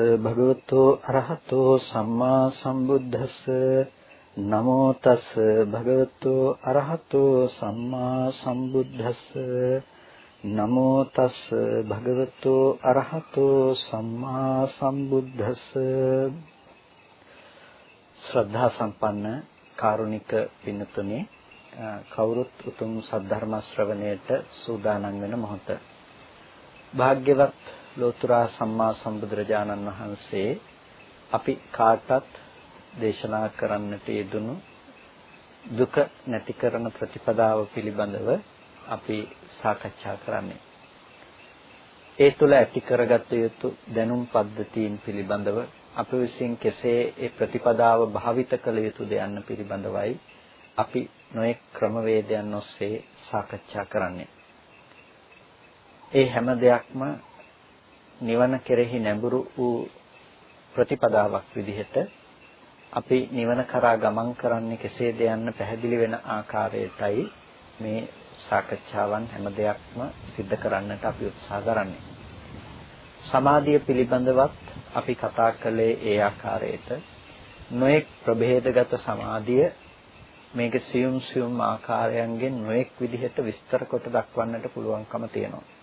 තස් භගවතෝ අරහතෝ සම්මා සම්බුද්දස්ස. නමෝ තස් භගවතෝ අරහතෝ සම්මා සම්බුද්දස්ස. නමෝ තස් භගවතෝ අරහතෝ සම්මා සම්බුද්දස්ස. ශ්‍රද්ධා සම්පන්න කාරුණික පින්තුනේ කවුරුත් උතුම් සද්ධර්ම ශ්‍රවණයට සූදානම් වෙන මොහොත. භාග්‍යවත් ලෝතර සම්මා සම්බුදුරජාණන් වහන්සේ අපි කාටත් දේශනා කරන්නට යෙදුණු දුක නැති කරන ප්‍රතිපදාව පිළිබඳව අපි සාකච්ඡා කරන්නේ. ඒ තුළ ඇති කරගත යුතු දැනුම් පද්ධතීන් පිළිබඳව අප විසින් කෙසේ ඒ ප්‍රතිපදාව භාවිත කළ යුතුද යන්න පිළිබඳවයි අපි නොඑක් ක්‍රමවේදයන් ඔස්සේ සාකච්ඡා කරන්නේ. ඒ හැම දෙයක්ම නිවන කෙරෙහි නැඹුරු වූ ප්‍රතිපදාවක් විදිහට අපි නිවන කරා ගමන් කරන්නේ කෙසේද යන්න පැහැදිලි වෙන ආකාරයටයි මේ සාකච්ඡාවන් හැම දෙයක්ම සිද්ධ කරන්නට අපි උත්සාහ කරන්නේ. සමාධිය පිළිබඳවත් අපි කතා කළේ ඒ ආකාරයට නොඑක් ප්‍රභේදගත සමාධිය මේක සියුම් සියුම් ආකාරයන්ගෙන් නොඑක් විදිහට විස්තර කොට දක්වන්නට පුළුවන්කම තියෙනවා.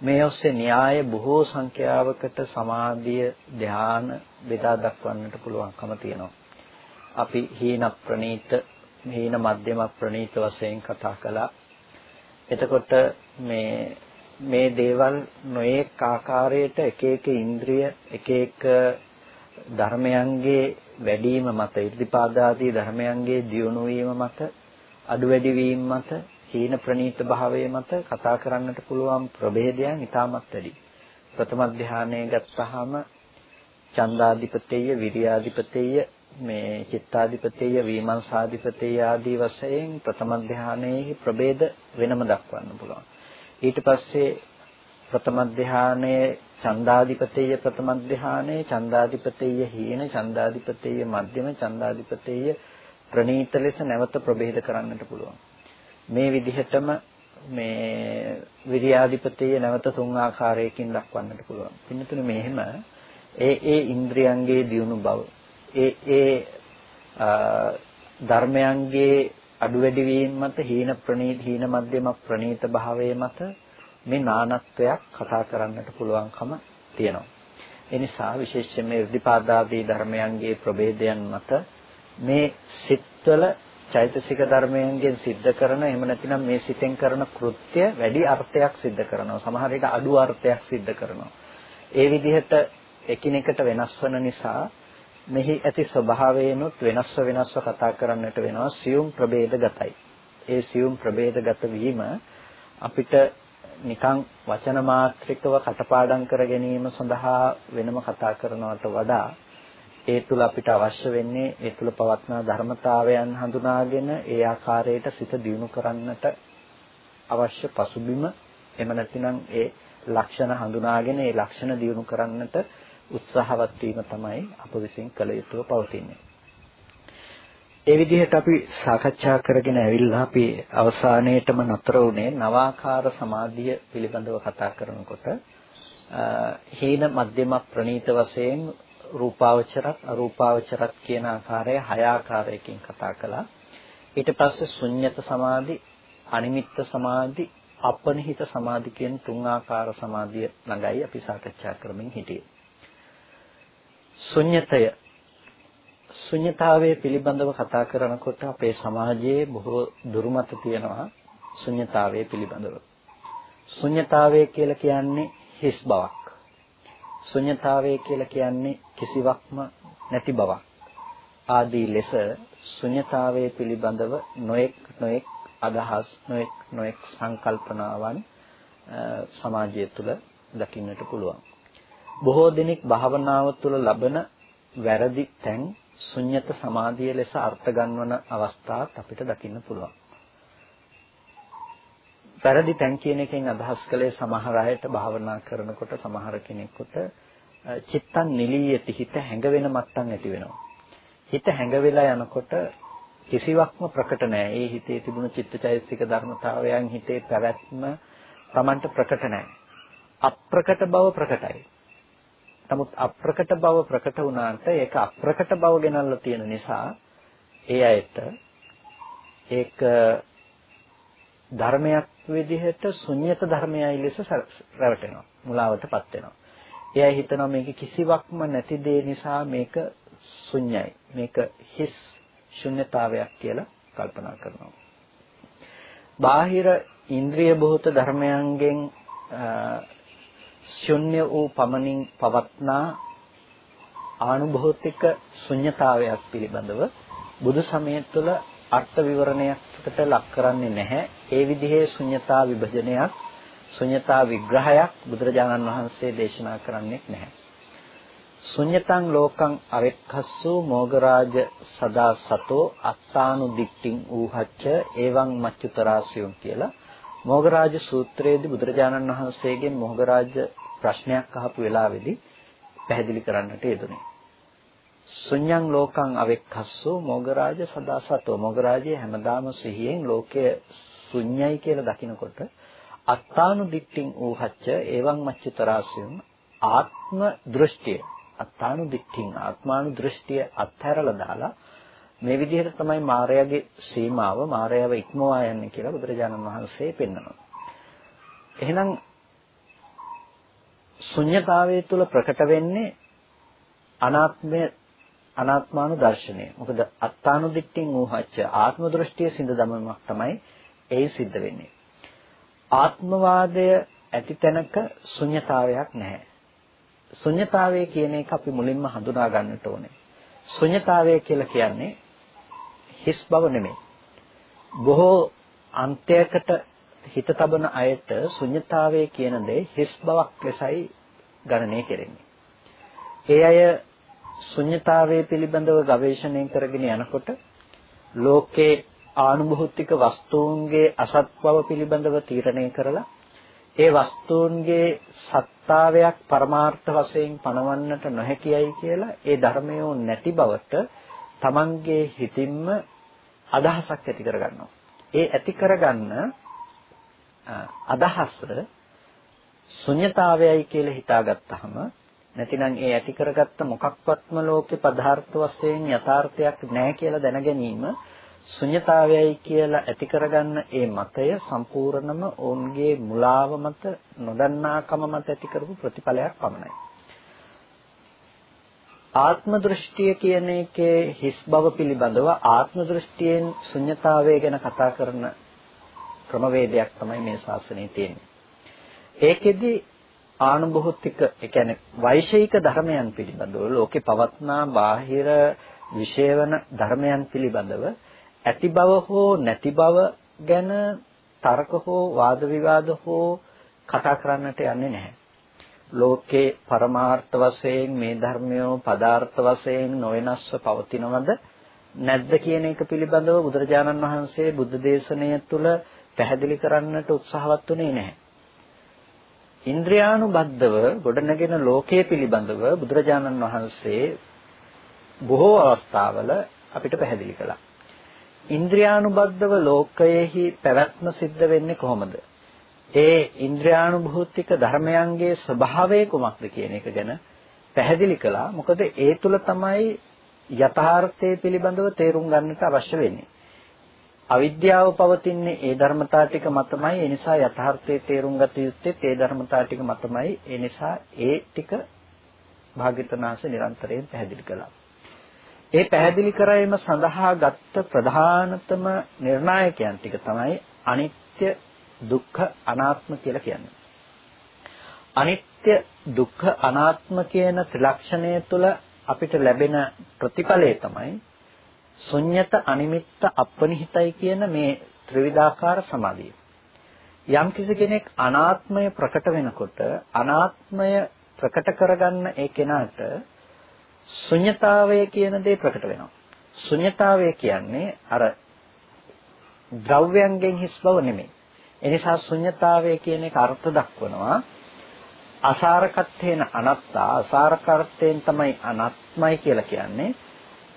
මේ ඔස්සේ න්‍යාය බොහෝ සංඛ්‍යාවකට සමාධිය ධාන බෙදා දක්වන්නට පුළුවන්කම තියෙනවා. අපි හීන ප්‍රනීත හීන මධ්‍යම ප්‍රනීත වශයෙන් කතා කළා. එතකොට මේ මේ දේවල් නොඑක ආකාරයට එක එක ඉන්ද්‍රිය එක එක ධර්මයන්ගේ වැඩිම මත ඉර්ධිපාදාදී ධර්මයන්ගේ දියුණු වීම මත අඩු වැඩි වීම මත හීන ප්‍රනීත භාවයේ මත කතා කරන්නට පුළුවන් ප්‍රභේදයන් ඉතාමත් වැඩි. ප්‍රථම ධානයේ ගත්තාම චන්දාධිපතේය, විරියාධිපතේය, මේ චිත්තාධිපතේය, විමර්ශාධිපතේය ආදී වශයෙන් ප්‍රථම ධානයේ ප්‍රභේද වෙනම දක්වන්න පුළුවන්. ඊට පස්සේ ප්‍රථම ධානයේ චන්දාධිපතේය ප්‍රථම ධානයේ චන්දාධිපතේය හීන, චන්දාධිපතේය මධ්‍යම, චන්දාධිපතේය ප්‍රනීත ලෙස නැවත ප්‍රභේද කරන්නට පුළුවන්. මේ විදිහටම මේ විරියාධිපතිය නැවත තුන් ආකාරයකින් දක්වන්නට පුළුවන්. පින්නතුනේ මෙහෙම ඒ ඒ ඉන්ද්‍රියන්ගේ දියුණු බව ඒ ඒ ධර්මයන්ගේ අඩු වැඩි වීම මත හීන ප්‍රනීත හීන මධ්‍යම ප්‍රනීත භාවයේ මත මේ නානත්වයක් කතා කරන්නට පුළුවන්කම තියෙනවා. ඒ නිසා විශේෂයෙන් මේ ඉර්ධිපාදාදී ධර්මයන්ගේ ප්‍රභේදයන් මත මේ සිත්වල චෛතසික ධර්මයන්ගෙන් සිද්ධ කරන එහෙම නැතිනම් මේ සිතෙන් කරන කෘත්‍ය වැඩි අර්ථයක් සිද්ධ කරනවා. සමහර විට අඩු අර්ථයක් සිද්ධ කරනවා. ඒ විදිහට එකිනෙකට වෙනස් වන නිසා මෙහි ඇති ස්වභාවයෙන්ුත් වෙනස්ව වෙනස්ව කතා කරන්නට වෙනවා සියුම් ප්‍රභේදගතයි. ඒ සියුම් ප්‍රභේදගත වීම අපිට නිකං වචන මාත්‍රිකව කටපාඩම් කර ගැනීම සඳහා වෙනම කතා කරනවට වඩා ඒ තුල අපිට අවශ්‍ය වෙන්නේ ඒ තුල පවත්නා ධර්මතාවයන් හඳුනාගෙන ඒ ආකාරයට සිත දියුණු කරන්නට අවශ්‍ය පසුබිම එහෙම නැතිනම් ඒ ලක්ෂණ හඳුනාගෙන ඒ ලක්ෂණ දියුණු කරන්නට උත්සාහවත් වීම තමයි අප විසින් කළ යුතුව පවතින්නේ. ඒ විදිහට අපි සාකච්ඡා කරගෙන ඇවිල්ලා අපි අවසානයේටම නතර වුණේ නවාකාර සමාධිය පිළිබඳව කතා කරනකොට හීන මධ්‍යම ප්‍රනීත වශයෙන් රූපාවචරත් අරූපාවචරත් කියන ආකාරය හය ආකාරයකින් කතා කළා. ඊට පස්සේ ශුන්්‍යත සමාධි, අනිමිත්ත සමාධි, අපනිහිත සමාධි කියන තුන් ආකාර සමාධිය ළඟයි අපි සාකච්ඡා කරමින් හිටියේ. ශුන්්‍යතය ශුන්්‍යතාවයේ පිළිබඳව කතා කරනකොට අපේ සමාජයේ බොහෝ දුරුමත තියෙනවා ශුන්්‍යතාවයේ පිළිබඳව. ශුන්්‍යතාවය කියලා කියන්නේ හිස් බවක්. ශුන්්‍යතාවය කියලා කියන්නේ කිසිවක්ම නැති බවක්. ආදී ලෙස ශුන්්‍යතාවයේ පිළිබඳව නොඑක් නොඑක් අදහස් නොඑක් නොඑක් සංකල්පනාවන් සමාජය තුළ දකින්නට පුළුවන්. බොහෝ දෙනෙක් භාවනාව තුළ ලබන වැරදි තැන් ශුන්්‍යත සමාධිය ලෙස අර්ථ ගන්වන අවස්ථාත් අපිට දකින්න පුළුවන්. වැරදි තැන් කියන එකෙන් අදහස් කළේ සමහර අයට භාවනා කරනකොට සමහර කෙනෙකුට චිත්තං නිලීයති හිත හැඟ වෙන මට්ටම් ඇති වෙනවා. හිත හැඟ වෙලා යනකොට කිසිවක්ම ප්‍රකට නැහැ. ඒ හිතේ තිබුණු චිත්තචෛතසික ධර්මතාවයන් හිතේ පැවැත්ම Tamanට ප්‍රකට නැහැ. අප්‍රකට බව ප්‍රකටයි. නමුත් අප්‍රකට බව ප්‍රකට වුණාට ඒක අප්‍රකට බව ගෙනල්ලා තියෙන නිසා ඒ අයට ඒක ධර්මයක් විදිහට ශුන්්‍යත ධර්මයයි ලෙස රැවටෙනවා. මුලාවටපත් වෙනවා. එයා හිතනවා මේක කිසිවක්ම නැති දේ නිසා මේක ශුන්‍යයි. මේක හිස් ශුන්්‍යතාවයක් කියලා කල්පනා කරනවා. බාහිර ඉන්ද්‍රිය බොහෝත ධර්මයන්ගෙන් ශුන්‍ය වූ පමණින් පවත්නා ආනුභෞතික ශුන්්‍යතාවයක් පිළිබඳව බුදු සමය තුළ අර්ථ විවරණයකට ලක් කරන්නේ නැහැ. ඒ විදිහේ ශුන්්‍යතා විභජනයක් ශුන්්‍යතා විග්‍රහයක් බුදුරජාණන් වහන්සේ දේශනා කරන්නේ නැහැ. ශුන්්‍යතං ලෝකං අවෙක්ඛස්සු මොගරාජ සදා සතෝ අත්තානු දික්ටින් ඌහච්ච එවං මච්චුතරාසියුම් කියලා මොගරාජ සූත්‍රයේදී බුදුරජාණන් වහන්සේගෙන් මොගරාජ ප්‍රශ්නයක් අහපු වෙලාවේදී පැහැදිලි කරන්නට යෙදුනේ. ශුන්‍යං ලෝකං අවෙක්ඛස්සු මොගරාජ සදා සතෝ මොගරාජය හැමදාම සිහියෙන් ලෝකය ශුන්‍යයි කියලා දකිනකොට අත්තානු දික්ටින් ඌහච්ච එවං මච්චුතරාසියුම් ආත්ම දෘෂ්ටිය අත්තානු දික්ඨින් ආත්මානු දෘෂ්ටිය අත්හැරලා දාලා මේ විදිහට තමයි මායාවේ සීමාව මායාව ඉක්මවා යන්නේ කියලා බුදුරජාණන් වහන්සේ පෙන්වනවා. එහෙනම් ශුන්්‍යතාවයේ තුල ප්‍රකට වෙන්නේ අනාත්මය අනාත්මානු දර්ශනය. මොකද අත්තානු දික්ඨින් ඌහච්ච ආත්ම දෘෂ්ටිය සිඳ දමනක් තමයි ඒ සිද්ධ වෙන්නේ. ආත්මවාදය ඇති තැනක ශුන්්‍යතාවයක් නැහැ. ශුන්්‍යතාවය කියන එක අපි මුලින්ම හඳුනා ගන්නට ඕනේ. ශුන්්‍යතාවය කියලා කියන්නේ හිස් බව නෙමෙයි. බොහෝ අන්තයකට හිත තබන අයට ශුන්්‍යතාවය කියන දේ හිස් බවක් ලෙසයි ගණනය කෙරෙන්නේ. ඒ අය ශුන්්‍යතාවය පිළිබඳව ගවේෂණය කරගෙන යනකොට ලෝකේ ආනුභෞතික වස්තුන්ගේ අසත් බව පිළිබඳව තීරණය කරලා ඒ වස්තුන්ගේ සත්තාවයක් පරමාර්ථ වශයෙන් පනවන්නට නොහැකියයි කියලා ඒ ධර්මයෝ නැති බවට Tamanගේ හිතින්ම අදහසක් ඇති කරගන්නවා. ඒ ඇති කරගන්න අදහස ශුන්්‍යතාවයයි කියලා හිතාගත්තාම නැතිනම් ඒ ඇති කරගත්ත මොකක්වත්ම ලෝකේ පදාර්ථ වශයෙන් යථාර්ථයක් නැහැ කියලා දැන ගැනීම ශුන්්‍යතාවයයි කියලා ඇති කරගන්න ඒ මතය සම්පූර්ණම ඔවුන්ගේ මුලාව මත නොදන්නාකම මත ඇති කරපු ප්‍රතිඵලයක් පමණයි. ආත්ම දෘෂ්ටිය කියන එකේ හිස් බව පිළිබඳව ආත්ම දෘෂ්ටියෙන් ශුන්්‍යතාවය ගැන කතා කරන ක්‍රමවේදයක් තමයි මේ ශාසනයේ තියෙන්නේ. ඒකෙදි ආනුභෞතික ඒ කියන්නේ වෛශේයික ධර්මයන් පිළිබඳව ලෝකේ පවත්නා බාහිර විශේෂවන ධර්මයන් පිළිබඳව ඇති බව හෝ නැති බව ගැන තර්ක හෝ වාද විවාද හෝ කතා කරන්නට යන්නේ නැහැ. ලෝකේ පරමාර්ථ වශයෙන් මේ ධර්මය පදාර්ථ වශයෙන් නොවෙනස්ව පවතිනවද නැද්ද කියන එක පිළිබඳව බුදුරජාණන් වහන්සේ බුද්ධ දේශනය තුළ පැහැදිලි කරන්නට උත්සාහවත් වුණේ නැහැ. ඉන්ද්‍රියානුබද්ධව ගොඩනගෙන ලෝකයේ පිළිබඳව බුදුරජාණන් වහන්සේ බොහෝ අවස්ථාවල අපිට පැහැදිලි කළා. ඉන්ද්‍රියානුබද්ධව ලෝකයේහි පැවැත්ම සිද්ධ වෙන්නේ කොහොමද? ඒ ඉන්ද්‍රියානුභූතික ධර්මයන්ගේ ස්වභාවය කුමක්ද කියන එක ගැන පැහැදිලි කළා. මොකද ඒ තුල තමයි යථාර්ථය පිළිබඳව තේරුම් ගන්නට අවශ්‍ය වෙන්නේ. අවිද්‍යාව පවතින්නේ ඒ ධර්මතා ටික මතමයි. ඒ නිසා යථාර්ථයේ තේරුම් ගත යුත්තේ ඒ ධර්මතා ටික මතමයි. ඒ නිසා ඒ ටික භාග්‍යවතුනාංශ නිරන්තරයෙන් පැහැදිලි කළා. ඒ පැහැදිලි කරවීම සඳහා ගත්ත ප්‍රධානතම නිර්ණායකයන් ටික තමයි අනිත්‍ය දුක්ඛ අනාත්ම කියලා කියන්නේ. අනිත්‍ය දුක්ඛ අනාත්ම කියන ත්‍රිලක්ෂණය තුළ අපිට ලැබෙන ප්‍රතිඵලය තමයි ශුන්්‍යත අනිමිත්ත අපනිහිතයි කියන මේ ත්‍රිවිධාකාර සමාධිය. යම් කිසි කෙනෙක් අනාත්මය ප්‍රකට වෙනකොට අනාත්මය ප්‍රකට කරගන්න ඒ කෙනාට ශුන්්‍යතාවය කියන දේ ප්‍රකට වෙනවා. ශුන්්‍යතාවය කියන්නේ අර ද්‍රව්‍යයන්ගෙන් හිස් බව නෙමෙයි. එනිසා ශුන්්‍යතාවය කියන එක අර්ථ දක්වනවා අසාරකත්වේන අනත්තා අසාරකත්වයෙන් තමයි අනාත්මයි කියලා කියන්නේ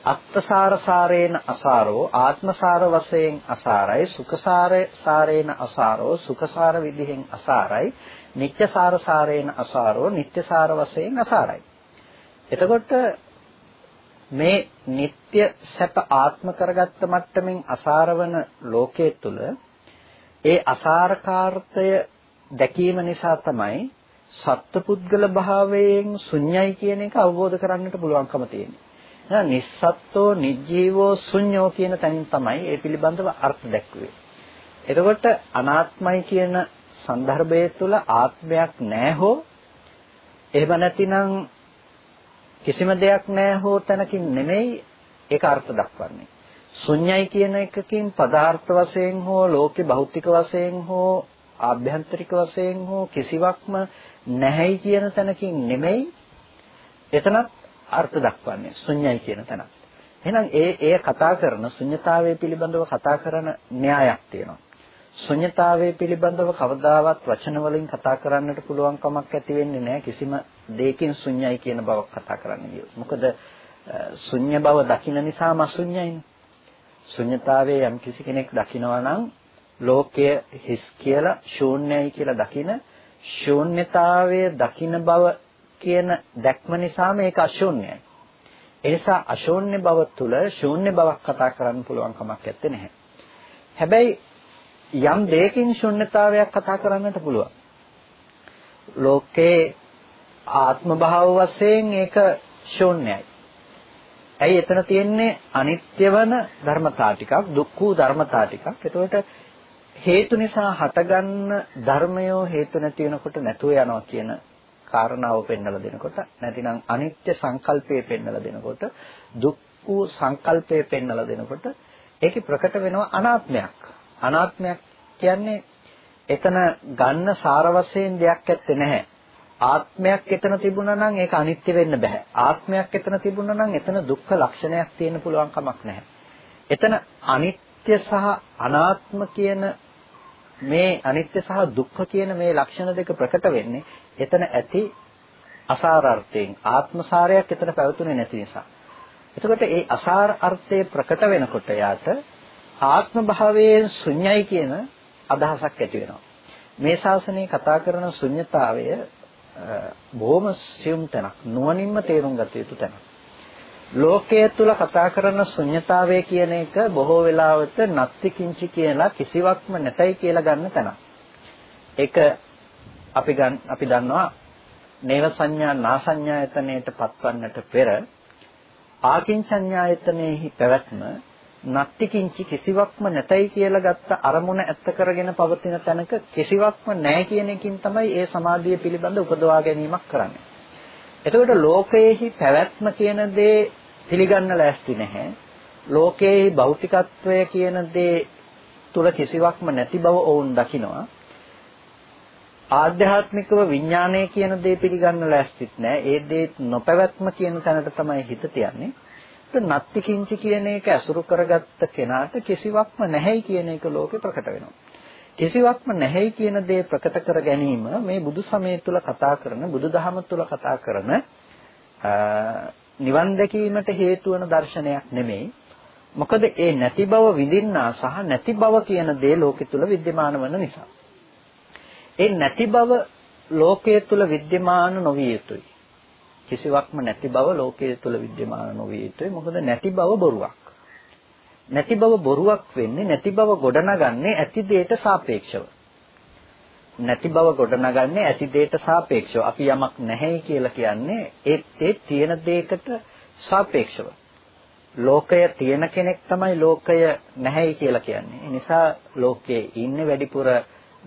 අත්තසාර සාරේන අසාරෝ ආත්මසාර වශයෙන් අසාරයි සුඛසාර සාරේන අසාරෝ සුඛසාර විදිහෙන් අසාරයි නිත්‍යසාර සාරේන අසාරෝ නිත්‍යසාර වශයෙන් අසාරයි එතකොට මේ නিত্য සැප ආත්ම කරගත්ත මට්ටමින් අසාරවන ලෝකයේ තුල ඒ අසාරකාර්තය දැකීම නිසා තමයි සත්පුද්ගල භාවයෙන් ශුන්‍යයි කියන එක අවබෝධ කරන්නට පුළුවන්කම තියෙන්නේ. එහෙනම් නිස්සත්ත්වෝ නිජීවෝ ශුන්‍යෝ කියන තැනින් තමයි ඒ පිළිබඳව අර්ථ දැක්ුවේ. එතකොට අනාත්මයි කියන સંદર્ભය තුල ආත්මයක් නැහැ හෝ එහෙම නැතිනම් කිසිම දෙයක් නැහැ හෝ තැනකින් නෙමෙයි ඒක අර්ථ දක්වන්නේ. ශුන්‍යයි කියන එකකින් පදාර්ථ වශයෙන් හෝ ලෝකේ භෞතික වශයෙන් හෝ ආභ්‍යන්තරික වශයෙන් හෝ කිසිවක්ම නැහැයි කියන තැනකින් නෙමෙයි එතනත් අර්ථ දක්වන්නේ ශුන්‍යයි කියන තැනත්. එහෙනම් ඒ ඒ කතා කරන ශුන්‍යතාවය පිළිබඳව කතා කරන න්‍යායක් තියෙනවා. ශුන්‍යතාවය පිළිබඳව කවදාවත් වචන වලින් කතා කරන්නට පුළුවන් කමක් ඇති වෙන්නේ නැහැ කිසිම දෙයකින් ශුන්‍යයි කියන බවක් කතා කරන්න ගියොත්. මොකද ශුන්‍ය බව දකින නිසාම ශුන්‍යයිනේ. ශුන්‍යතාවයේ යම් කිසි කෙනෙක් දකිනවා නම් ලෝකය හිස් කියලා ශූන්‍යයි කියලා දකින ශූන්‍යතාවයේ දකින බව කියන දැක්ම නිසාම ඒක අශූන්‍යයි. ඒ නිසා අශූන්‍ය බව තුල ශූන්‍ය බවක් කතා කරන්න පුළුවන් කමක් නැත්තේ නැහැ. හැබැයි යම් දෙයකින් ශුන්්‍යතාවයක් කතා කරන්නට පුළුවන්. ලෝකේ ආත්ම භාව වශයෙන් ඒක ශූන්‍යයි. ඇයි එතන තියෙන්නේ අනිත්‍ය වන ධර්මතා ටිකක්, දුක්ඛ ධර්මතා ටිකක්. එතකොට හේතු නිසා හටගන්න ධර්මයෝ හේතු නැති වෙනකොට නැතුව යනවා කියන කාරණාව පෙන්වලා දෙනකොට නැතිනම් අනිත්‍ය සංකල්පය පෙන්වලා දෙනකොට දුක්ඛ සංකල්පය පෙන්වලා දෙනකොට ඒකේ ප්‍රකට වෙනවා අනාත්මයක්. අනාත්මයක් කියන්නේ එතන ගන්න සාර වශයෙන් දෙයක් ඇත්තේ නැහැ. ආත්මයක් එතන තිබුණා නම් ඒක අනිත්‍ය වෙන්න බෑ. ආත්මයක් එතන තිබුණා නම් එතන දුක්ඛ ලක්ෂණයක් තියෙන්න පුළුවන් කමක් නැහැ. එතන අනිත්‍ය සහ අනාත්ම කියන මේ අනිත්‍ය සහ දුක්ඛ කියන මේ ලක්ෂණ දෙක ප්‍රකට වෙන්නේ එතන ඇති අසාර අර්ථයෙන් ආත්මසාරයක් එතන පැවතුනේ නැති නිසා. එතකොට ඒ අසාර අර්ථය ප්‍රකට වෙනකොට යාට ආත්ම භාවයේ ශුන්‍යයි කියන අදහසක් ඇති වෙනවා. මේ ශාසනයේ කතා කරන ශුන්‍යතාවය බොහොම සියුම් තැනක් නුවණින්ම තේරුම් ගත යුතු තැනක්. ලෝකයේ තුල කතා කරන ශුන්‍යතාවය කියන එක බොහෝ වෙලාවට නත්ති කිංචි කියලා කිසිවක්ම නැතයි කියලා ගන්න තැනක්. ඒක අපි ගන්න අපි දන්නවා නේව සංඥා නාසඤ්ඤායතනයට පත්වන්නට පෙර ආකින්චඤ්ඤායතනෙහි පැවැත්ම නත්ති කිංචි කිසිවක්ම නැතයි කියලා ගත්ත අරමුණ ඇත්ත කරගෙන පවතින තැනක කිසිවක්ම නැහැ කියන එකකින් තමයි ඒ සමාධිය පිළිබඳ උපදවා ගැනීමක් කරන්නේ. එතකොට ලෝකයේහි පැවැත්ම කියන දේ පිළිගන්න ලෑස්ති නැහැ. ලෝකයේහි භෞතිකත්වය කියන දේ තුල කිසිවක්ම නැති බව ඔවුන් දකිනවා. ආධ්‍යාත්මිකව විඥානය කියන දේ පිළිගන්න ලෑස්තිත් නැහැ. ඒ දේ නොපැවැත්ම කියන තැනට තමයි හිත තියන්නේ. නත්ති කිංචි කියන එක ඇසුරු කරගත්ත කෙනාට කිසිවක්ම නැහැයි කියන එක ලෝකේ ප්‍රකට වෙනවා. කිසිවක්ම නැහැයි කියන දේ ප්‍රකට කර ගැනීම මේ බුදු සමය තුල කතා කරන බුදුදහම තුල කතා කරන නිවන් දැකීමට හේතු වන දර්ශනයක් නෙමෙයි. මොකද ඒ නැති බව විඳින්නා සහ නැති බව කියන දේ ලෝකෙ තුල विद्यमान වන නිසා. ඒ නැති බව ලෝකයේ තුල विद्यमान නොවිය යුතුයි. කිසිවක්ම නැති බව ලෝකයේ තුල विद्यमान නොවිය යුතුයි. මොකද නැති බව බොරුවක්. නැති බව බොරුවක් වෙන්නේ නැති බව ගොඩනගන්නේ ඇති දෙයට සාපේක්ෂව. නැති බව ගොඩනගන්නේ ඇති දෙයට සාපේක්ෂව. අපි යමක් නැහැ කියලා කියන්නේ ඒ ඒ තියෙන දෙයකට සාපේක්ෂව. ලෝකය තියෙන කෙනෙක් තමයි ලෝකය නැහැයි කියලා කියන්නේ. ඒ නිසා ලෝකයේ ඉන්නේ වැඩිපුර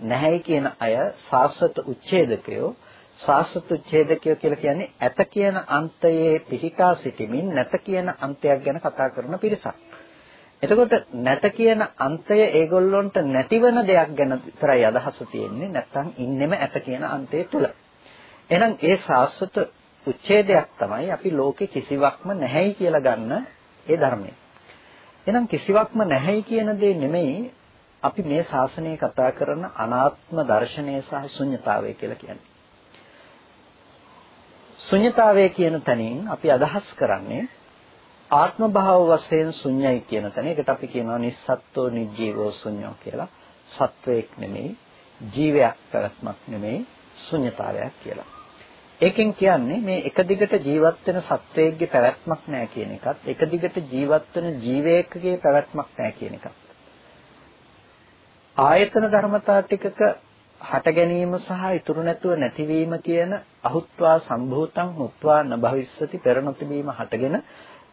නැහැයි කියන අය සාස්වත උච්ඡේදකයෝ සාස්වත ඡේදකය කියලා කියන්නේ ඇත කියන අන්තයේ පිහිටා සිටමින් නැත කියන අන්තයක් ගැන කතා කරන පිරිසක්. එතකොට නැත කියන අන්තය ඒගොල්ලොන්ට නැතිවන දෙයක් ගැන විතරයි අදහස තියෙන්නේ නැත්නම් ඉන්නෙම ඇත කියන අන්තය තුල. එහෙනම් ඒ සාස්වත උච්ඡේදයක් තමයි අපි ලෝකේ කිසිවක්ම නැහැයි කියලා ගන්න ඒ ධර්මය. එහෙනම් කිසිවක්ම නැහැයි කියන දේ නෙමෙයි අපි මේ ශාසනය කතා කරන අනාත්ම දර්ශනය සහ ශුන්්‍යතාවය කියලා කියන්නේ. ශුන්්‍යතාවය කියන තැනින් අපි අදහස් කරන්නේ ආත්ම භාව වශයෙන් ශුන්‍යයි කියන තැන. ඒකට අපි කියනවා නිස්සත්ත්ව නිජීවෝ ශුන්‍යෝ කියලා. සත්වයක් නෙමෙයි, ජීවයක් පැවැත්මක් නෙමෙයි, ශුන්‍යතාවයක් කියලා. ඒකෙන් කියන්නේ මේ එක දිගට ජීවත් වෙන සත්වයේගේ පැවැත්මක් නැහැ කියන එකත් එක දිගට ජීවත් වෙන ජීවයකගේ පැවැත්මක් නැහැ කියන එකත්. ආයතන ධර්මතා ටිකක හට ගැනීම සහ ඉතුරු නැතුව නැතිවීම කියන අහුත්වා සම්භූතං මුත්වා නභවිස්සති පෙර නොතිබීම හටගෙන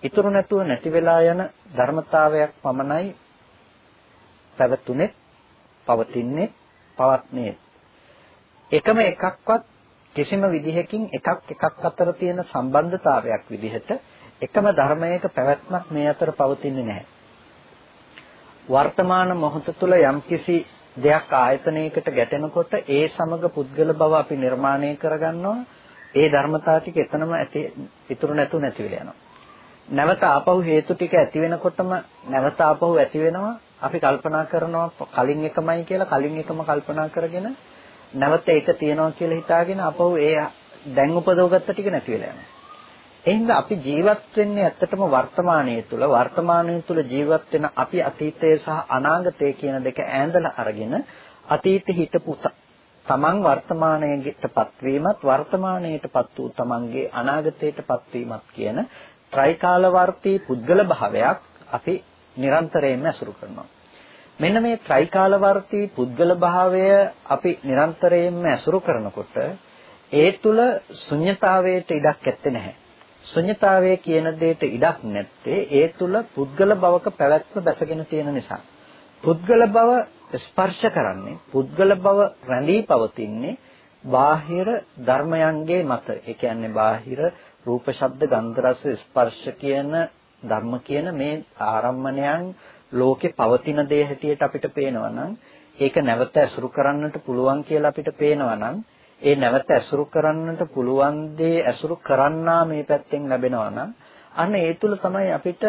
ඉතුරු නැතුව නැති වෙලා යන ධර්මතාවයක් පමණයි පැවතුනේ පවතින්නේ පවත්නේ එකම එකක්වත් කිසිම විදිහකින් එකක් එකක් අතර තියෙන සම්බන්ධතාවයක් විදිහට එකම ධර්මයක පැවැත්මක් මේ අතර පවතින්නේ නැහැ. වර්තමාන මොහොත තුළ යම්කිසි දෙයක් ආයතනයකට ගැටෙනකොට ඒ සමග පුද්ගල බව අපි නිර්මාණය කරගන්නවා. ඒ ධර්මතාව ටික එතනම ඇති ඉතුරු නැතු නැති වෙලා යනවා. නැවත ආපහු හේතු ටික ඇති වෙනකොටම නැවත ආපහු ඇති වෙනවා. අපි කල්පනා කරනවා කලින් එකමයි කියලා කලින් එකම කල්පනා කරගෙන නැවත ඒක තියනවා කියලා හිතාගෙන අපහු ඒ දැන් උපදවගත්ත ටික නැති වෙලා යනවා. එහෙනම් අපි ජීවත් වෙන්නේ ඇත්තටම වර්තමානයේ තුල වර්තමානයේ තුල ජීවත් වෙන අපි අතීතය සහ අනාගතය කියන දෙක ඈඳලා අරගෙන අතීතේ හිටපු තමන් වර්තමානයේටපත් වීමත් වර්තමානයේටපත් වූ තමන්ගේ අනාගතයටපත් වීමත් කියන ත්‍රිකාලවර්තී පුද්ගල භාවයක් අපි නිරන්තරයෙන්ම අසුරු කරනවා. මෙන්න මේ ත්‍රිකාලවර්තී පුද්ගල භාවය අපි නිරන්තරයෙන්ම ඇසුරු කරනකොට ඒ තුල ශුන්්‍යතාවයට ඉඩක් ඇත්තේ නැහැ. ශුන්්‍යතාවය කියන දෙයට ඉඩක් නැත්තේ ඒ තුල පුද්ගල භවක පැවැත්ම බැසගෙන තියෙන නිසා. පුද්ගල භව ස්පර්ශ කරන්නේ පුද්ගල භව රැඳී පවතින්නේ බාහිර ධර්මයන්ගේ මත. ඒ කියන්නේ බාහිර රූප ශබ්ද ගන්ධ රස ස්පර්ශ කියන ධර්ම කියන මේ ආරම්මණයන් ලෝකේ පවතින දේ හැටියට අපිට පේනවා නම් ඒක නැවත ඇසුරු කරන්නට පුළුවන් කියලා අපිට පේනවා නම් ඒ නැවත ඇසුරු කරන්නට පුළුවන් දේ ඇසුරු කරන්නා මේ පැත්තෙන් ලැබෙනවා නම් අන්න ඒ තුල තමයි අපිට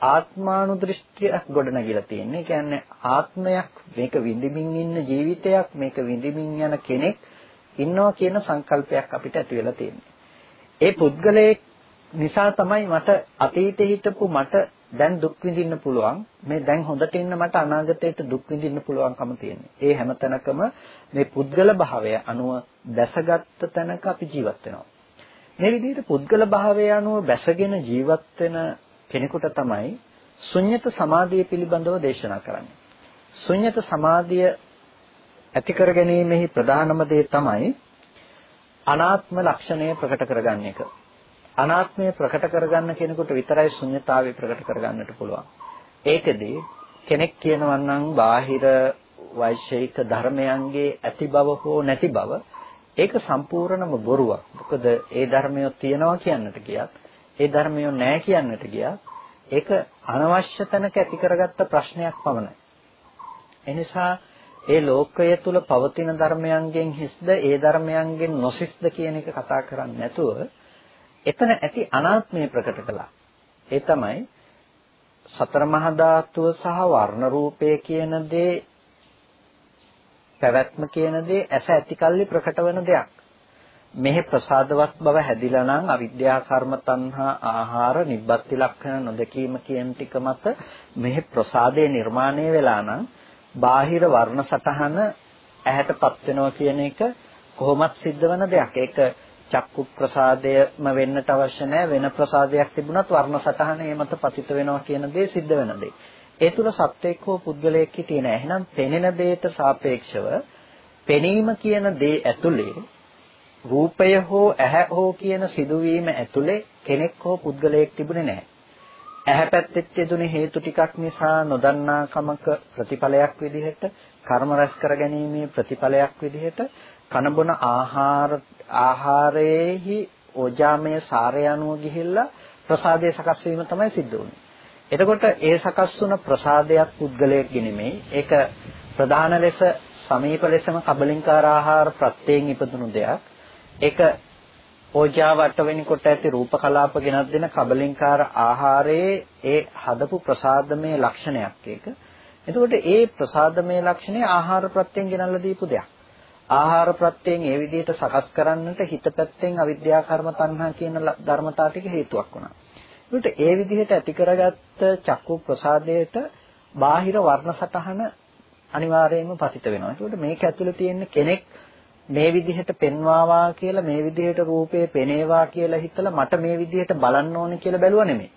ආත්මානුදෘෂ්ටියක් ගොඩනගිලා තියෙන්නේ. ඒ කියන්නේ ආත්මයක් මේක විඳින්මින් ඉන්න ජීවිතයක් මේක විඳින්මින් යන කෙනෙක් ඉන්නවා කියන සංකල්පයක් අපිට ඇති වෙලා තියෙන්නේ. ඒ පුද්ගලයේ නිසා තමයි මට අතීතේ හිටපු මට දැන් දුක් විඳින්න පුළුවන් මේ දැන් හොඳට ඉන්න මට අනාගතයට දුක් විඳින්න පුළුවන්කම තියෙනවා. ඒ හැමතැනකම මේ පුද්ගල භාවය අනුව බැසගත් තැනක අපි ජීවත් වෙනවා. මේ විදිහට පුද්ගල භාවය අනුව බැසගෙන ජීවත් වෙන කෙනෙකුට තමයි ශුන්්‍යත සමාධිය පිළිබඳව දේශනා කරන්නේ. ශුන්්‍යත සමාධිය ඇති කර ගැනීමෙහි ප්‍රධානම දේ තමයි අනාත්ම ලක්ෂණය ප්‍රකට කරගන්න එක. අනාත්මය ප්‍රකට කරගන්න කෙනෙකුට විතරයි ශුන්්‍යතාවය ප්‍රකට කරගන්නට පුළුවන්. ඒකදී කෙනෙක් කියනවා නම් බාහිර වෛශ්වික ධර්මයන්ගේ ඇති බව හෝ නැති බව ඒක සම්පූර්ණම බොරුවක්. මොකද ඒ ධර්මය තියනවා කියන්නට ගියත් ඒ ධර්මය නැහැ කියන්නට ගියත් ඒක අනවශ්‍ය තැනක ඇති කරගත්ත ප්‍රශ්නයක් පමණයි. එනිසා ඒ ලෝකය තුල පවතින ධර්මයන්ගෙන් හිස්ද ඒ ධර්මයන්ගෙන් නොසිස්ද කියන එක කතා කරන්නේ නැතුව එතන ඇති අනාත්මය ප්‍රකට කළා. ඒ තමයි සතර මහා ධාතුව සහ වර්ණ රූපය කියන දේ පැවැත්ම කියන දේ ඇස ඇති කල්ලි ප්‍රකට වෙන දෙයක්. මෙහි ප්‍රසාදවත් බව හැදිලා නම් අවිද්‍යා කර්ම තණ්හා ආහාර නිබ්බත්ති ලක්ෂණ නොදකීම කියන ටික මත මෙහි ප්‍රසාදේ නිර්මාණය වෙලා නම් බාහිර වර්ණ සටහන ඇහැටපත් වෙනවා කියන එක කොහොමත් සිද්ධ වෙන දෙයක්. ඒක චක්කු ප්‍රසාදයම වෙන්නට අවශ්‍ය නැහැ වෙන ප්‍රසාදයක් තිබුණත් වර්ණ සටහන ඒ මත පතිත වෙනවා කියන දේ සිද්ධ වෙන දේ. ඒ තුල සත්වයක් හෝ පුද්ගලයෙක් හිටියේ නැහැ. එහෙනම් පෙනෙන දෙයට සාපේක්ෂව පෙනීම කියන දේ ඇතුලේ රූපය හෝ ඇහැ හෝ කියන සිදුවීම ඇතුලේ කෙනෙක් හෝ පුද්ගලයෙක් තිබුණේ නැහැ. ඇහැ පැත්තෙත් යෙදුනේ හේතු ටිකක් නිසා නොදන්නා කමක ප්‍රතිඵලයක් විදිහට කර්ම රැස් කරගැනීමේ ප්‍රතිඵලයක් විදිහට කනබොන ආහාර ආහාරයේහි ඕජාමය සාරය අනුව ගිහිල්ලා ප්‍රසාදය සකස් වීම තමයි සිද්ධ වෙන්නේ. එතකොට ඒ සකස් වුණ ප්‍රසාදයක් පුද්ගලයෙක් නෙමෙයි. ඒක ප්‍රධාන ලෙස සමීප ලෙසම කබලින්කාර ආහාර ප්‍රත්‍යයෙන් ඉපදුණු දෙයක්. ඒක ඕජාව අට වෙනිකොට ඇති රූප කලාප ගෙනත් දෙන කබලින්කාර ආහාරයේ ඒ හදපු ප්‍රසාදමය ලක්ෂණයක් ඒක. එතකොට ඒ ප්‍රසාදමය ලක්ෂණය ආහාර ප්‍රත්‍යයෙන් ගෙනල්ලා දීපු දෙයක්. ආහාර ප්‍රත්‍යයෙන් ඒ විදිහට සකස් කරන්නට හිත පැත්තෙන් අවිද්‍යා කර්ම තණ්හා කියන ධර්මතා ටික හේතුවක් වුණා. ඒකට ඒ විදිහට ඇති කරගත්ත චක්කු ප්‍රසාදයට බාහිර වර්ණ සටහන අනිවාර්යයෙන්ම පතිත වෙනවා. ඒකට මේක ඇතුළේ තියෙන කෙනෙක් මේ විදිහට පෙන්වාවා කියලා මේ විදිහට රූපේ පෙනේවා කියලා හිතලා මට මේ විදිහට බලන්න ඕනේ කියලා බැලුවා නෙමෙයි.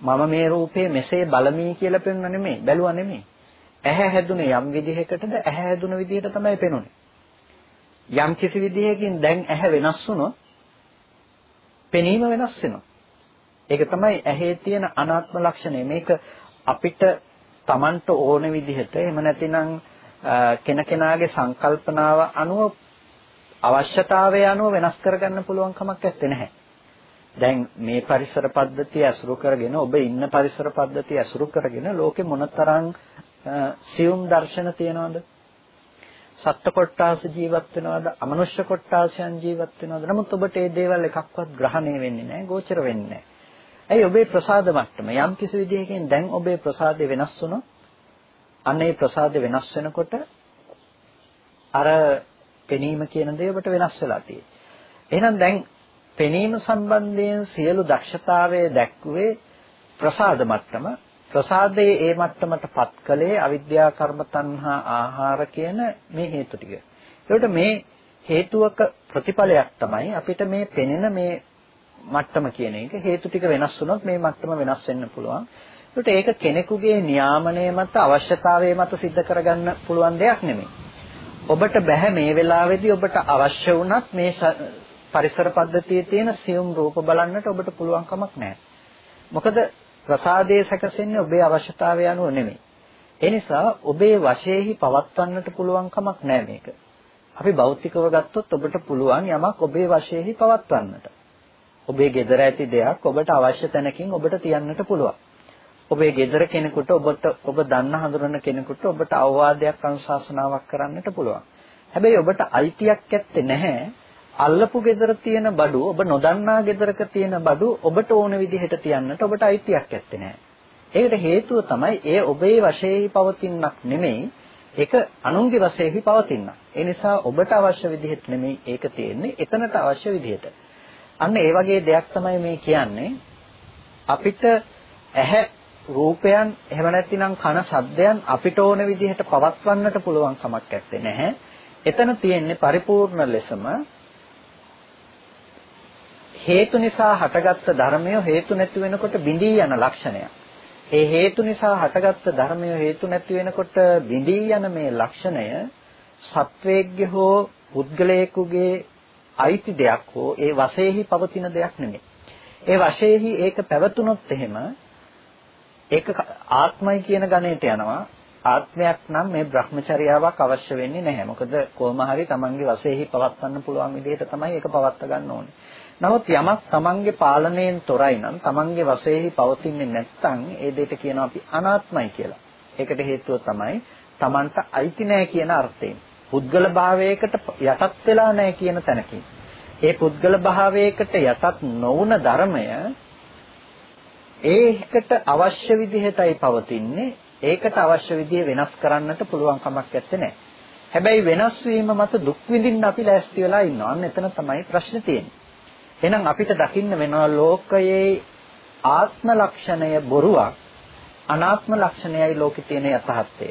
මම මේ රූපේ මෙසේ බලමි කියලා පෙන්වන්න නෙමෙයි බැලුවා නෙමෙයි. ඇහැ හැදුනේ යම් විදිහකටද ඇහැ හැදුන විදිහට තමයි පෙනුනේ. යම් කිසි විදිහකින් දැන් ඇහැ වෙනස් වුණොත් පෙනීම වෙනස් වෙනවා. ඒක තමයි ඇහි තියෙන අනාත්ම ලක්ෂණය. මේක අපිට Tamanට ඕන විදිහට එහෙම නැතිනම් කෙනකෙනාගේ සංකල්පනාව අනුව අවශ්‍යතාවය අනුව වෙනස් කරගන්න පුළුවන් කමක් නැත්තේ නැහැ. දැන් මේ පරිසර පද්ධතිය අසුරු කරගෙන ඔබ ඉන්න පරිසර පද්ධතිය අසුරු කරගෙන ලෝකෙ මොනතරම් සියුම් දර්ශන තියනවද? සත්ත්ව කොට්ටාස ජීවත් වෙනවද? අමනුෂ්‍ය කොට්ටාසයන් ජීවත් වෙනවද? නමුත් ඔබට මේ දේවල් එකක්වත් ග්‍රහණය වෙන්නේ නැහැ, ගෝචර වෙන්නේ නැහැ. ඇයි ඔබේ ප්‍රසාද මට්ටම යම් කිසි විදිහකින් දැන් ඔබේ ප්‍රසාදය වෙනස් වුණොත් අන්න ඒ ප්‍රසාදය වෙනස් වෙනකොට අර පෙනීම කියන දේ ඔබට වෙනස් වෙලා තියෙන්නේ. එහෙනම් දැන් පෙනීම සම්බන්ධයෙන් සියලු දක්ෂතාවය දැක්ුවේ ප්‍රසාද මට්ටම. ප්‍රසාදයේ ඒ මට්ටමටපත් කළේ අවිද්‍යා කර්ම තණ්හා ආහාර කියන මේ හේතු ටික. ඒකට මේ හේතුවක ප්‍රතිඵලයක් තමයි අපිට මේ පෙනෙන මේ මට්ටම කියන එක හේතු ටික වෙනස් වුණොත් මේ මට්ටම වෙනස් වෙන්න පුළුවන්. ඒකට ඒක කෙනෙකුගේ නියාමනය මත අවශ්‍යතාවය මත සිද්ධ කරගන්න පුළුවන් දෙයක් නෙමෙයි. ඔබට බෑ මේ වෙලාවේදී ඔබට අවශ්‍ය වුණත් මේ පරිසර පද්ධතියේ තියෙන සියුම් රූප බලන්නට ඔබට පුළුවන් කමක් නැහැ. මොකද ප්‍රසාදයේ සැකසෙන්නේ ඔබේ අවශ්‍යතාවය අනුව නෙමෙයි. ඒ නිසා ඔබේ වශයෙහි පවත්වන්නට පුළුවන් කමක් නැහැ මේක. අපි භෞතිකව ගත්තොත් ඔබට පුළුවන් යමක් ඔබේ වශයෙහි පවත්වන්නට. ඔබේ gedara ඇති දෙයක් ඔබට අවශ්‍ය තැනකින් ඔබට තියන්නට පුළුවන්. ඔබේ gedara කෙනෙකුට ඔබට ඔබ දන්න හඳුනන කෙනෙකුට ඔබට අවවාදයක් අනුශාසනාවක් කරන්නට පුළුවන්. හැබැයි ඔබට අයිතියක් ඇත්තේ නැහැ. අල්ලපු gedara තියෙන බඩු ඔබ නොදන්නා gedarක තියෙන බඩු ඔබට ඕන විදිහට තියන්නට ඔබට අයිතියක් ඇත්තේ නැහැ. ඒකට හේතුව තමයි ඒ ඔබේ වශයෙහි පවතිනක් නෙමෙයි ඒක අනුන්ගේ වශයෙහි පවතිනක්. ඒ නිසා ඔබට අවශ්‍ය විදිහට නෙමෙයි ඒක තියෙන්නේ එතනට අවශ්‍ය විදිහට. අන්න ඒ වගේ දෙයක් තමයි මේ කියන්නේ. අපිට ඇහැ රූපයන් එහෙම නැත්නම් කන ශබ්දයන් අපිට ඕන විදිහට පවත්වන්නට පුළුවන් කමක් නැත්තේ නැහැ. එතන තියෙන්නේ පරිපූර්ණ ලෙසම හේතු නිසා හටගත්ත ධර්මය හේතු නැති වෙනකොට බිඳී යන ලක්ෂණය. ඒ හේතු නිසා හටගත්ත ධර්මය හේතු නැති වෙනකොට බිඳී යන මේ ලක්ෂණය සත්වයේගේ හෝ පුද්ගලයෙකුගේ අයිති දෙයක් හෝ ඒ වශයෙහි පවතින දෙයක් නෙමෙයි. ඒ වශයෙහි ඒක පැවතුනොත් එහෙම ඒක ආත්මයි කියන ගණයට යනවා. ආත්මයක් නම් මේ Brahmacharyaවක් අවශ්‍ය වෙන්නේ නැහැ. මොකද කොහොම හරි Tamange වශයෙහි පවත්වන්න පුළුවන් විදිහට තමයි ඒක පවත්ව ගන්න ඕනේ. නමුත් යමක් Tamange පාලනයෙන් තොරයි නම් Tamange වශයෙහි පවතින්නේ නැත්නම් ඒ දෙයට කියනවා අපි අනාත්මයි කියලා. ඒකට හේතුව තමයි Tamanට අයිති නැහැ කියන අර්ථයෙන්. පුද්ගල භාවයකට යටත් වෙලා නැහැ කියන තැනකින්. ඒ පුද්ගල භාවයකට යටත් නොවුන ධර්මය ඒකට අවශ්‍ය විදිහටයි පවතින්නේ. ඒකට අවශ්‍ය විදිහ වෙනස් කරන්නට පුළුවන් කමක් නැත්තේ. හැබැයි වෙනස් වීම මත දුක් විඳින්න අපි ලෑස්ති වෙලා ඉන්නවා. අන්න එතන තමයි ප්‍රශ්නේ තියෙන්නේ. එහෙනම් අපිට දකින්න වෙනවා ලෝකයේ ආත්ම ලක්ෂණය බොරුවක් අනාත්ම ලක්ෂණයයි ලෝකේ තියෙන යථාර්ථය.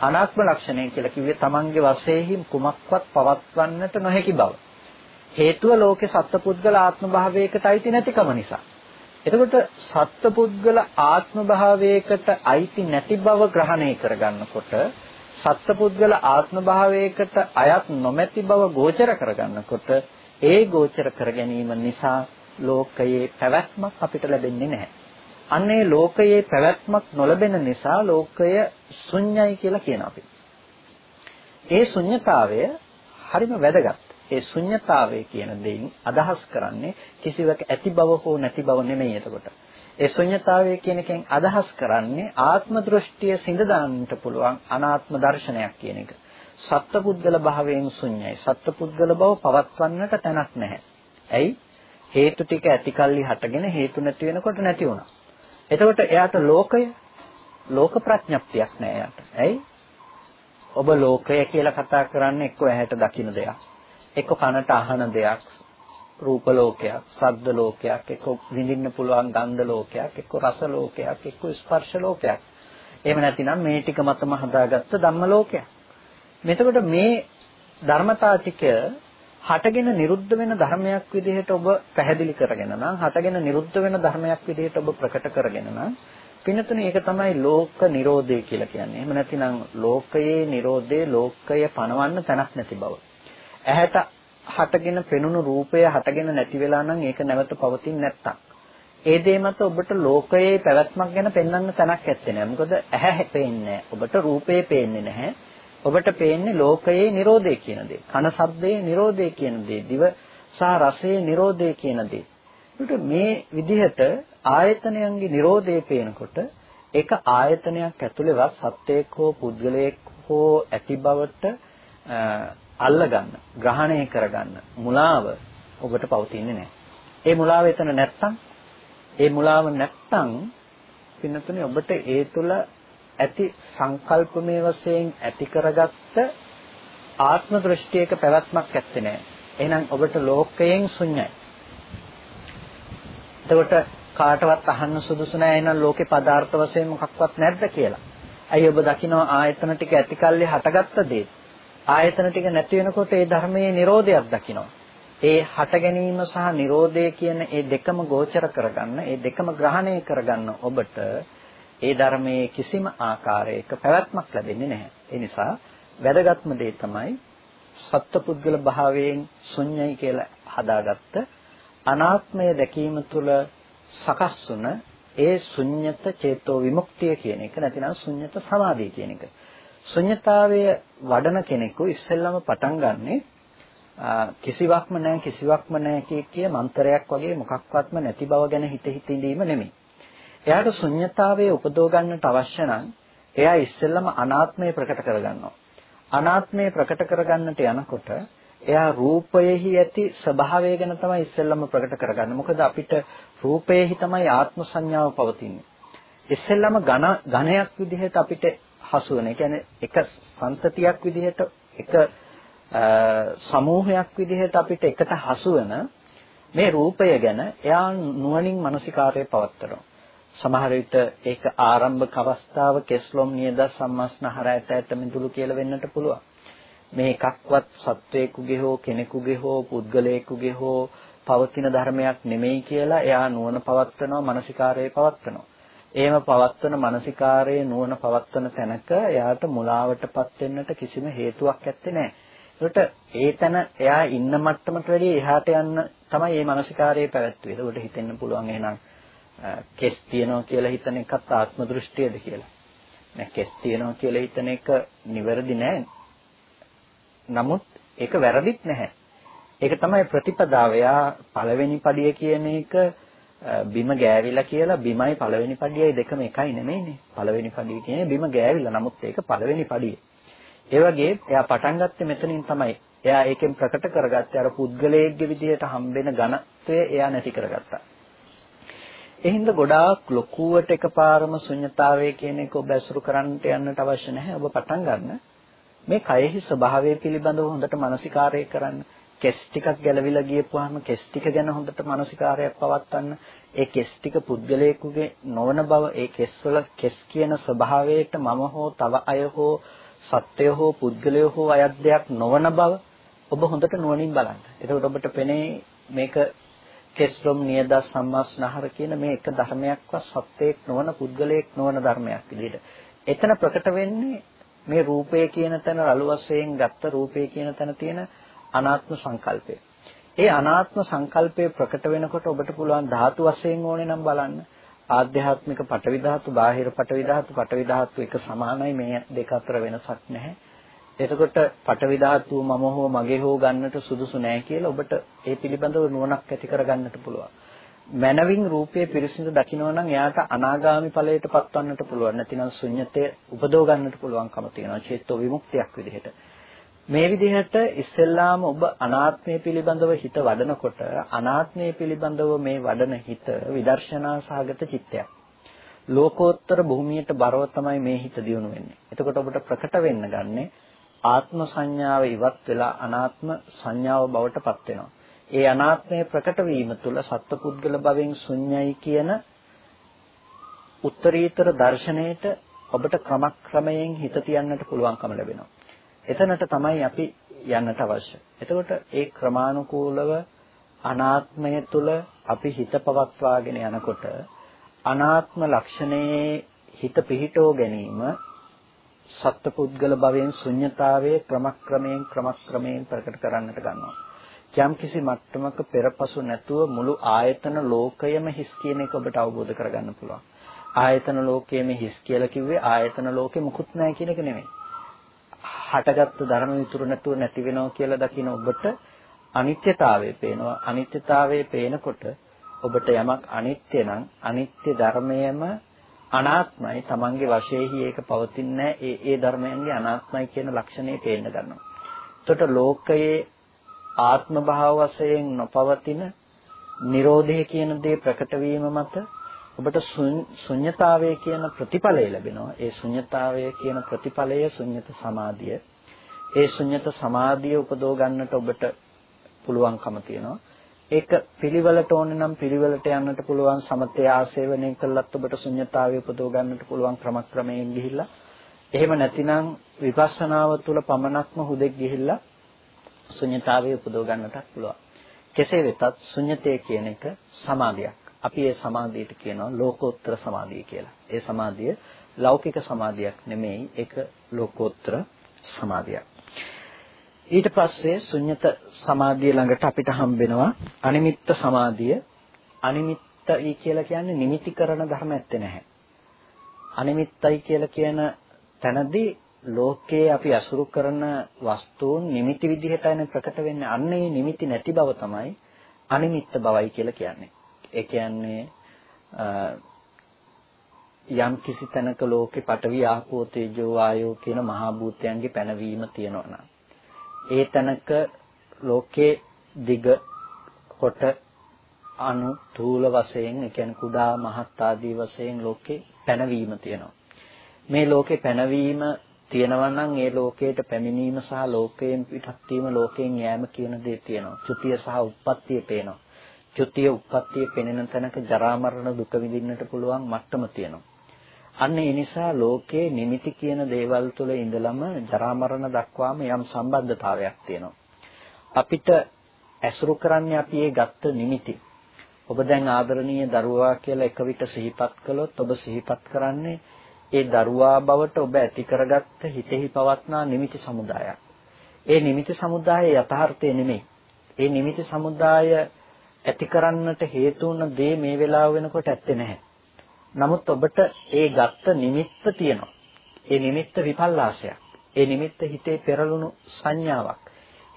අනාත්ම ලක්ෂණය කියලා කිව්වේ තමන්ගේ වශයෙන් කුමක්වත් පවත්වන්නට නොහැකි බව. හේතුව ලෝකේ සත්පුද්ගල ආත්ම භාවයකට අයිති නැතිකම නිසා. එතකොට සත්පුද්ගල ආත්ම භාවයකට අයිති නැති බව ග්‍රහණය කරගන්නකොට සත්පුද්ගල ආත්ම භාවයකට අයත් නොමැති බව ගෝචර කරගන්නකොට ඒ ගෝචර කර ගැනීම නිසා ලෝකයේ පැවැත්මක් අපිට ලැබෙන්නේ නැහැ. අන්නේ ලෝකයේ පැවැත්මක් නොලැබෙන නිසා ලෝකය ශුන්‍යයි කියලා කියනවා අපි. ඒ ශුන්‍යතාවය හරිම වැදගත්. ඒ ශුන්‍යතාවය කියන දෙයින් අදහස් කරන්නේ කිසිවක් ඇති බව හෝ නැති බව නෙමෙයි එතකොට. ඒ ශුන්‍යතාවය කියන එකෙන් අදහස් කරන්නේ ආත්ම දෘෂ්ටිය සිඳ දාන්නට පුළුවන් අනාත්ම දර්ශනයක් කියන එක. සත්පුද්ගල භාවයෙන් ශුන්‍යයි. සත්පුද්ගල බව පවත්වන්නට තැනක් නැහැ. ඇයි? හේතු ටික ඇතිකල්ලි හටගෙන හේතු නැති වෙනකොට නැති වුණා. එතකොට එයාට ලෝකය ලෝක ප්‍රඥප්තියක් නෑ එයාට. ඇයි? ඔබ ලෝකය කියලා කතා කරන්නේ එක්ක ඇහැට දකින්න දෙයක්. එක්ක කනට අහන දෙයක්. රූප ලෝකයක්, ශබ්ද ලෝකයක්, එක්ක විඳින්න පුළුවන් ගන්ධ ලෝකයක්, එක්ක රස ලෝකයක්, එක්ක ස්පර්ශ ලෝකයක්. එහෙම නැතිනම් මේ ටික මතම හදාගත්ත ධම්ම ලෝකයක්. මෙතකොට මේ ධර්මතා ටික හටගෙන නිරුද්ධ වෙන ධර්මයක් විදිහට ඔබ පැහැදිලි කරගෙන නම් හටගෙන නිරුද්ධ වෙන ධර්මයක් විදිහට ඔබ ප්‍රකට කරගෙන නම් පින්නතුනේ ඒක තමයි ලෝක නිරෝධය කියලා කියන්නේ. එහෙම නැතිනම් ලෝකයේ නිරෝධේ ලෝකය පණවන්න තැනක් නැති බව. ඇහැට හටගෙන පෙනුණු රූපය හටගෙන නැති වෙලා නම් ඒක නැවත පවතින්නේ නැත්තම්. ඒ දේ මත ඔබට ලෝකයේ පැවැත්මක් ගැන පෙන්වන්න තැනක් ඇත්තේ නැහැ. මොකද ඇහැ පේන්නේ ඔබට රූපේ පේන්නේ නැහැ. ඔබට පේන්නේ ලෝකයේ Nirodhe කියන දේ. කන ශබ්දයේ Nirodhe කියන දේ. දිව සහ රසයේ Nirodhe කියන දේ. ඒකට මේ විදිහට ආයතනයන්ගේ Nirodhe පේනකොට ඒක ආයතනයක් ඇතුළේවත් සත්‍යයක් හෝ පුද්ගලයෙක් හෝ ඇති බවට අල්ලගන්න, ග්‍රහණය කරගන්න මුලාව ඔබට පවතින්නේ නැහැ. ඒ මුලාව එතන නැත්තම් ඒ මුලාව නැත්තම් පින්නතුනේ ඔබට ඒ තුල ඇති සංකල්පමය වශයෙන් ඇති කරගත්ත ආත්ම දෘෂ්ටියක පැවැත්මක් ඇත්තේ නැහැ. එහෙනම් ඔබට ලෝකයෙන් ශුන්‍යයි. එතකොට කාටවත් අහන්න සුදුසු නැහැ එහෙනම් ලෝකේ පදාර්ථ වශයෙන් මොකක්වත් නැද්ද කියලා. ඇයි ඔබ දකිනවා ආයතන ටික ඇතිකල්ලි හටගත්ත දේ. ආයතන ටික නැති වෙනකොට ඒ ධර්මයේ Nirodhayak දකිනවා. ඒ හට ගැනීම සහ Nirodhe කියන ඒ දෙකම ගෝචර කරගන්න, ඒ දෙකම ග්‍රහණය කරගන්න ඔබට ඒ ධර්මයේ කිසිම ආකාරයක පැවැත්මක් ලැබෙන්නේ නැහැ. ඒ නිසා වැදගත්ම දේ තමයි සත්පුද්ගල භාවයෙන් ශුන්‍යයි කියලා හදාගත්ත අනාත්මය දැකීම තුළ සකස් වුණ ඒ ශුන්්‍යත චේතෝ විමුක්තිය කියන එක නැතිනම් ශුන්්‍යත සමාධිය කියන එක. ශුන්්‍යතාවය වඩන කෙනෙකු ඉස්සෙල්ලම පටන් ගන්නෙ කිසිවක්ම නැහැ කිසිවක්ම නැහැ කිය කිය මන්තරයක් වගේ මොකක්වත්ම නැති බව ගැන හිත හිත ඉඳීම නෙමෙයි. එයාට ශුන්්‍යතාවයේ උපදව ගන්නට අවශ්‍ය නම් එයා ඉස්සෙල්ලම අනාත්මය ප්‍රකට කරගන්නවා. අනාත්මය ප්‍රකට කරගන්නට යනකොට එයා රූපයෙහි ඇති ස්වභාවය ගැන තමයි ඉස්සෙල්ලම ප්‍රකට කරගන්නේ. මොකද අපිට රූපයෙහි තමයි ආත්ම සංඥාව පවතින්නේ. ඉස්සෙල්ලම ඝන ඝණයක් විදිහට අපිට හසු වෙන. ඒ කියන්නේ එක සන්තතියක් විදිහට එක සමූහයක් විදිහට අපිට එකට හසු වෙන මේ රූපය ගැන එයා නුවණින් මානසිකාරය පවත්තරනවා. සමහර විට ඒක ආරම්භක අවස්ථාව කෙස්ලොම් නියද සම්මස්නහර ඇට ඇට මිදුළු කියලා වෙන්නට පුළුවන්. මේ එකක්වත් සත්වයකුගේ හෝ කෙනෙකුගේ හෝ පුද්ගලයෙකුගේ හෝ පවතින ධර්මයක් නෙමෙයි කියලා එයා නුවණ පවත්වනවා මානසිකාරයේ පවත්වනවා. එහෙම පවත්වන මානසිකාරයේ නුවණ පවත්වන තැනක එයාට මුලාවටපත් වෙන්නට කිසිම හේතුවක් ඇත්තේ නැහැ. ඒකට ඒ තැන එයා ඉන්න මට්ටමට වැඩිය එහාට යන්න තමයි මේ මානසිකාරයේ පැවැත්වුවේ. ඒකට හිතෙන්න පුළුවන් එහෙනම් කෙස් තියනවා කියලා හිතන එකත් ආත්ම දෘෂ්ටියද කියලා. නෑ කෙස් තියනවා කියලා හිතන එක නිවැරදි නෑ. නමුත් ඒක වැරදිත් නැහැ. ඒක තමයි ප්‍රතිපදාව. යා පළවෙනි පඩිය කියන එක බිම ගෑවිලා කියලා බිමයි පළවෙනි පඩියයි දෙකම එකයි නෙමෙයිනේ. පළවෙනි පඩිය කියන්නේ බිම ගෑවිලා. නමුත් ඒක පළවෙනි පඩිය. ඒ වගේ එයා පටන් ගත්තේ මෙතනින් තමයි. එයා ඒකෙන් ප්‍රකට කරගත්තේ අර පුද්ගලයෙක්ගේ විදියට හම්බෙන ඝනත්වය එයා නැති කරගත්තා. එහෙනම් ගොඩාක් ලොකුවට එකපාරම ශුන්්‍යතාවය කියන එක ඔබ ඇසුරු කරන්නට යන්නට අවශ්‍ය නැහැ. ඔබ පටන් ගන්න මේ කයෙහි ස්වභාවය පිළිබඳව හොඳට මානසිකාරය කරන්න. කෙස් ටිකක් ගැලවිලා ගියපුවාම කෙස් ටික ගැන හොඳට මානසිකාරයක් පවත්වන්න. ඒ කෙස් ටික පුද්ගලයෙකුගේ නොවන බව, ඒ කෙස් වල කෙස් කියන ස්වභාවයට මම හෝ තව අය හෝ සත්වය හෝ පුද්ගලය හෝ අයත් දෙයක් නොවන බව ඔබ හොඳට නුවණින් බලන්න. එතකොට ඔබට පෙනේ මේක කෙස්රොම් නියද සම්මාස්නහර කියන මේ එක ධර්මයක්වත් සත්‍යයක් නොවන පුද්ගලයෙක් නොවන ධර්මයක් විදිහට. එතන ප්‍රකට වෙන්නේ මේ රූපය කියන තැන රළු වශයෙන් ගත්ත රූපය කියන තැන තියෙන අනාත්ම සංකල්පය. ඒ අනාත්ම සංකල්පය ප්‍රකට වෙනකොට ඔබට පුළුවන් ධාතු වශයෙන් ඕනේ නම් බලන්න. ආධ්‍යාත්මික පටවි ධාතු, බාහිර පටවි ධාතු, පටවි ධාතු එක සමානයි මේ දෙක අතර වෙනසක් නැහැ. එතකොට පටවි ධාතුව මම හෝ මගේ හෝ ගන්නට සුදුසු නෑ කියලා ඔබට ඒ පිළිබඳව නුවණක් ඇති කරගන්නට පුළුවන්. මනවින් රූපයේ පිරිසිදු දකිනවා නම් එයාට අනාගාමි ඵලයට පත්වන්නට පුළුවන්. නැතිනම් ශුන්්‍යතය උපදව ගන්නට පුළුවන්කම තියෙනවා. චේතෝ විමුක්තියක් විදිහට. මේ විදිහට ඉස්සෙල්ලාම ඔබ අනාත්මය පිළිබඳව හිත වඩනකොට අනාත්මය පිළිබඳව මේ වඩන හිත විදර්ශනා සහගත චිත්තයක්. ලෝකෝත්තර භූමියට බරව තමයි මේ හිත දියුණු වෙන්නේ. එතකොට ඔබට ප්‍රකට වෙන්න ගන්නේ ආත්ම සංඥාව ඉවත් වෙලා අනාත්ම සංඥාව බවට පත් වෙනවා. ඒ අනාත්මය ප්‍රකට වීම තුළ සත්පුද්ගල භවෙන් ශුන්‍යයි කියන උත්තරීතර දර්ශනයට ඔබට ක්‍රමක්‍රමයෙන් හිත තියන්නට පුළුවන්කම ලැබෙනවා. එතනට තමයි අපි යන්නට අවශ්‍ය. එතකොට ඒ ක්‍රමානුකූලව අනාත්මය තුල අපි හිත පවත්වාගෙන යනකොට අනාත්ම ලක්ෂණයේ හිත පිහිටෝ ගැනීම සත්පුද්ගල භවයෙන් ශුන්්‍යතාවයේ ක්‍රමක්‍රමයෙන් ක්‍රමක්‍රමයෙන් ප්‍රකට කරන්නට ගන්නවා. යම් කිසි මට්ටමක පෙරපසු නැතුව මුළු ආයතන ලෝකයම හිස් කියන එක ඔබට අවබෝධ කරගන්න පුළුවන්. ආයතන ලෝකයේම හිස් කියලා කිව්වේ ආයතන ලෝකෙ මුකුත් නැහැ කියන එක නෙමෙයි. හටගත්තු ධර්ම විතුරු නැතුව නැති වෙනවා කියලා දකින ඔබට අනිත්‍යතාවය පේනවා. අනිත්‍යතාවය පේනකොට ඔබට යමක් අනිත්‍ය නම් අනිත්‍ය ධර්මයම අනාත්මයි. Tamange වශයෙහි ඒක පවතින්නේ ඒ ඒ ධර්මයන්ගේ අනාත්මයි කියන ලක්ෂණය පේන්න ගන්නවා. එතකොට ලෝකයේ ආත්ම භාව වශයෙන් නොපවතින Nirodhe කියන දේ ප්‍රකට වීම මත ඔබට ශුන්්‍යතාවය කියන ප්‍රතිඵලය ලැබෙනවා. ඒ ශුන්්‍යතාවය කියන ප්‍රතිඵලය ශුන්්‍යත සමාධිය. ඒ ශුන්්‍යත සමාධිය උපදව ගන්නට ඔබට පුළුවන්කම තියෙනවා. ඒක පිළිවෙලට ඕනේ නම් පිළිවෙලට යන්නට පුළුවන් සමතය ආසේවනය කළත් ඔබට ශුන්්‍යතාවය උපදව ගන්නට පුළුවන් ක්‍රමක්‍රමයෙන් ගිහිල්ලා. එහෙම නැතිනම් විපස්සනාව තුළ පමණක්ම හුදෙක් ගිහිල්ලා ශුන්්‍යතාවය උපදව ගන්නටත් පුළුවන්. කෙසේ වෙතත් ශුන්්‍යතය කියන එක සමාධියක්. අපි ඒ සමාධියට කියනවා ලෝකෝත්තර සමාධිය කියලා. ඒ සමාධිය ලෞකික සමාධියක් නෙමෙයි ඒක ලෝකෝත්තර සමාධියක්. ඊට පස්සේ ශුන්්‍යත සමාධිය ළඟට අපිට හම්බෙනවා අනිමිත්ත සමාධිය. අනිමිත්තයි කියලා කියන්නේ නිමිති කරන ධර්ම ඇත්තේ නැහැ. අනිමිත්තයි කියලා කියන තැනදී ලෝකයේ අපි අසුරු කරන වස්තුන් නිමිති විදිහටයි ප්‍රකට වෙන්නේ. අන්න ඒ නිමිති නැති බව තමයි අනිමිත්ත බවයි කියලා කියන්නේ. ඒ කියන්නේ යම් කිසි තැනක ලෝකේ පඨවි ආපෝ තේජෝ වායෝ කියන මහා භූතයන්ගේ පැනවීම තියෙනවා නම් ඒ තැනක ලෝකේ දිග කොට අණු තූල වශයෙන් ඒ කියන්නේ කුඩා මහත් ආදී වශයෙන් ලෝකේ පැනවීම තියෙනවා මේ ලෝකේ පැනවීම තියෙනවා නම් ඒ ලෝකයට පැමිණීම සහ ලෝකයෙන් පිටත් වීම ලෝකයෙන් යෑම කියන දේ තියෙනවා. චුතිය සහ උප්පත්තිය පේනවා. චුතිය උප්පත්තිය පෙනෙන තැනක ජරා මරණ දුක විඳින්නට පුළුවන් මට්ටම තියෙනවා. අන්න ඒ නිසා ලෝකයේ නිමිති කියන දේවල් තුළ ඉඳලම ජරා මරණ දක්වාම යම් සම්බන්ධතාවයක් තියෙනවා. අපිට ඇසුරු කරන්නේ අපි ඒ ගත්ත නිමිති. ඔබ දැන් ආදරණීය දරුවා කියලා එක විට සිහිපත් කළොත් ඔබ සිහිපත් කරන්නේ ඒ දරුවා බවට ඔබ ඇති කරගත්ත හිතෙහි පවත්නා නිමිති සමුදායක්. ඒ නිමිති සමුදාය යථාර්ථය නෙමෙයි. ඒ නිමිති සමුදාය ඇති කරන්නට හේතු වුණ දේ මේ වෙලාව වෙනකොට ඇත්තේ නැහැ. නමුත් ඔබට ඒ ගත්ත නිමිත්ත තියෙනවා. ඒ නිමිත්ත විපල්ලාසයක්. ඒ නිමිත්ත හිතේ පෙරළුණු සංඥාවක්.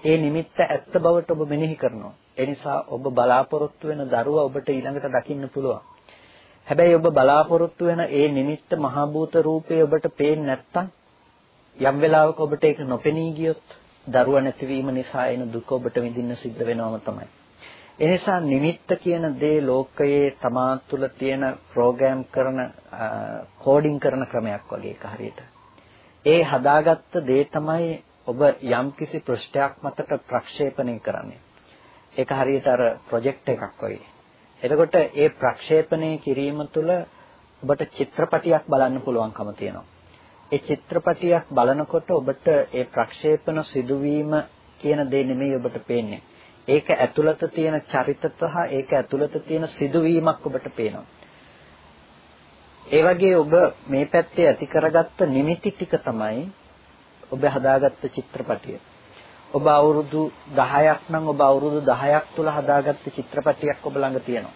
ඒ නිමිත්ත ඇත්ත බවට ඔබ මෙනෙහි කරනවා. ඒ නිසා ඔබ බලාපොරොත්තු වෙන දරුවා ඔබට ඊළඟට දකින්න පුළුවන්. හැබැයි ඔබ බලාපොරොත්තු වෙන ඒ නිමිත්ත මහ භූත රූපේ ඔබට පේන්නේ නැත්තම් යම් වෙලාවක ඔබට ඒක නොපෙනී ගියොත් දරුවා නැතිවීම නිසා එන දුක ඔබට විඳින්න සිද්ධ වෙනවම තමයි. එනිසා නිමිත්ත කියන දේ ලෝකයේ තමා තුළ තියෙන ප්‍රෝග්‍රෑම් කරන කෝඩින් කරන ක්‍රමයක් වගේ එක හරියට. ඒ හදාගත්ත දේ තමයි ඔබ යම්කිසි පෘෂ්ඨයක් මතට ප්‍රක්ෂේපණය කරන්නේ. ඒක හරියට අර ප්‍රොජෙක්ට් එකක් වගේ. එතකොට ඒ ප්‍රක්ෂේපණය කිරීම තුළ ඔබට චිත්‍රපටියක් බලන්න පුළුවන්කම තියෙනවා. ඒ චිත්‍රපටියක් බලනකොට ඔබට ඒ ප්‍රක්ෂේපණ සිදුවීම කියන දේ නෙමෙයි ඔබට පේන්නේ. ඒක ඇතුළත තියෙන චරිත සහ ඒක ඇතුළත තියෙන සිදුවීමක් ඔබට පේනවා. ඒ වගේ ඔබ මේ පැත්තේ ඇති කරගත්ත නිමිති ටික තමයි ඔබ හදාගත්ත චිත්‍රපටිය. ඔබ අවුරුදු 10ක් නම් ඔබ අවුරුදු 10ක් තුල හදාගත්ත චිත්‍රපටියක් ඔබ ළඟ තියෙනවා.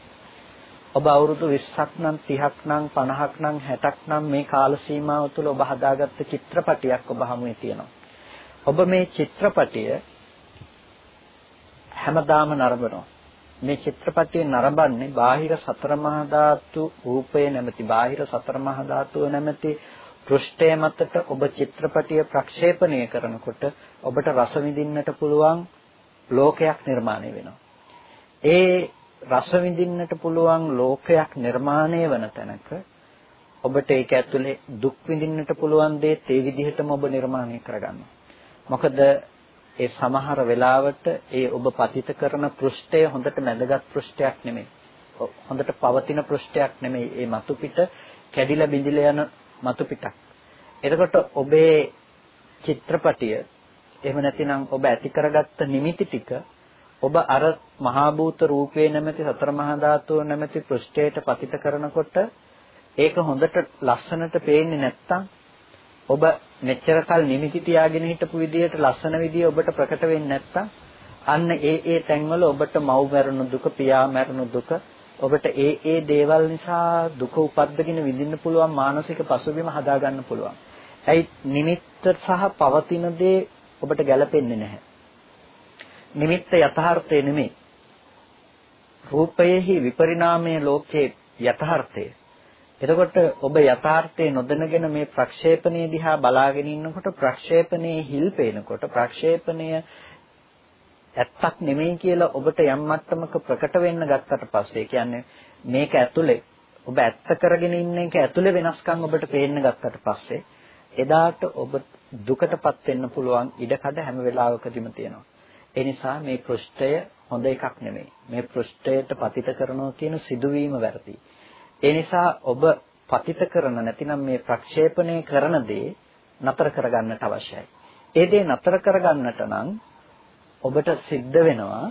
ඔබ අවුරුදු 20ක් නම් 30ක් නම් 50ක් නම් 60ක් නම් මේ කාල සීමාව තුළ ඔබ හදාගත්ත චිත්‍රපටියක් ඔබ හමුවේ තියෙනවා. ඔබ මේ චිත්‍රපටිය හැමදාම නරඹනවා. මේ චිත්‍රපටිය නරඹන්නේ බාහිර සතර මහා ධාතු රූපය නැමැති බාහිර සතර මහා ධාතුව නැමැති පෘෂ්ඨය මතට ඔබ චිත්‍රපටිය ප්‍රක්ෂේපණය කරනකොට ඔබට රස විඳින්නට පුළුවන් ලෝකයක් නිර්මාණය වෙනවා. ඒ රස විඳින්නට පුළුවන් ලෝකයක් නිර්මාණය වන තැනක ඔබට ඒක ඇතුලේ දුක් විඳින්නට පුළුවන් දේත් ඒ විදිහටම ඔබ නිර්මාණය කරගන්නවා. මොකද ඒ සමහර වෙලාවට ඒ ඔබ පතිත කරන පෘෂ්ඨය හොඳට මැදගත් පෘෂ්ඨයක් නෙමෙයි. හොඳට පවතින පෘෂ්ඨයක් නෙමෙයි. ඒ මතු පිට කැඩිලා බිඳිලා යන මතු පිටක්. එතකොට ඔබේ චිත්‍රපටිය එහෙම නැතිනම් ඔබ ඇති කරගත්ත නිමිති ටික ඔබ අර මහා භූත රූපේ නැමැති සතර මහා ධාතුව නැමැති පෘෂ්ඨයට පතිත කරනකොට ඒක හොඳට ලස්සනට පේන්නේ නැත්තම් ඔබ මෙච්චර කල් නිමිති තියාගෙන හිටපු විදියට ලස්සන විදිය ඔබට ප්‍රකට වෙන්නේ නැත්තම් අන්න ඒ ඒ තැන්වල ඔබට මව් මරණු දුක පියා මරණු දුක ඔබට ඒ ඒ දේවල් නිසා දුක උපද්දගෙන විඳින්න පුළුවන් මානසික පසුබිම හදාගන්න පුළුවන්. ඇයි නිමිත්ත සහ පවතින දේ ඔබට ගැලපෙන්නේ නැහැ. නිමිත්ත යථාර්ථය නෙමෙයි. රූපයේහි විපරිණාමයේ ලෝකයේ යථාර්ථය. එතකොට ඔබ යථාර්ථය නොදැනගෙන මේ ප්‍රක්ෂේපණය දිහා බලාගෙන ඉන්නකොට ප්‍රක්ෂේපණයේ හිල් පේනකොට ප්‍රක්ෂේපණය ඇත්තක් නෙමෙයි කියලා ඔබට යම් මට්ටමක ප්‍රකට වෙන්න ගත්තට පස්සේ කියන්නේ මේක ඇතුලේ ඔබ ඇත්ත කරගෙන ඉන්න එක ඇතුලේ වෙනස්කම් ඔබට පේන්න ගත්තට පස්සේ එදාට ඔබ දුකටපත් වෙන්න පුළුවන් ඉඩකඩ හැම වෙලාවකදීම තියෙනවා. ඒ නිසා මේ පෘෂ්ඨය හොඳ එකක් නෙමෙයි. මේ පෘෂ්ඨයට පතිත කරනවා කියන සිදුවීම වැරදි. ඒ නිසා ඔබ පතිත කරන නැතිනම් මේ ප්‍රක්ෂේපණය කරන දේ නතර කරගන්නට අවශ්‍යයි. ඒ දේ නතර කරගන්නට නම් ඔබට සිද්ධ වෙනවා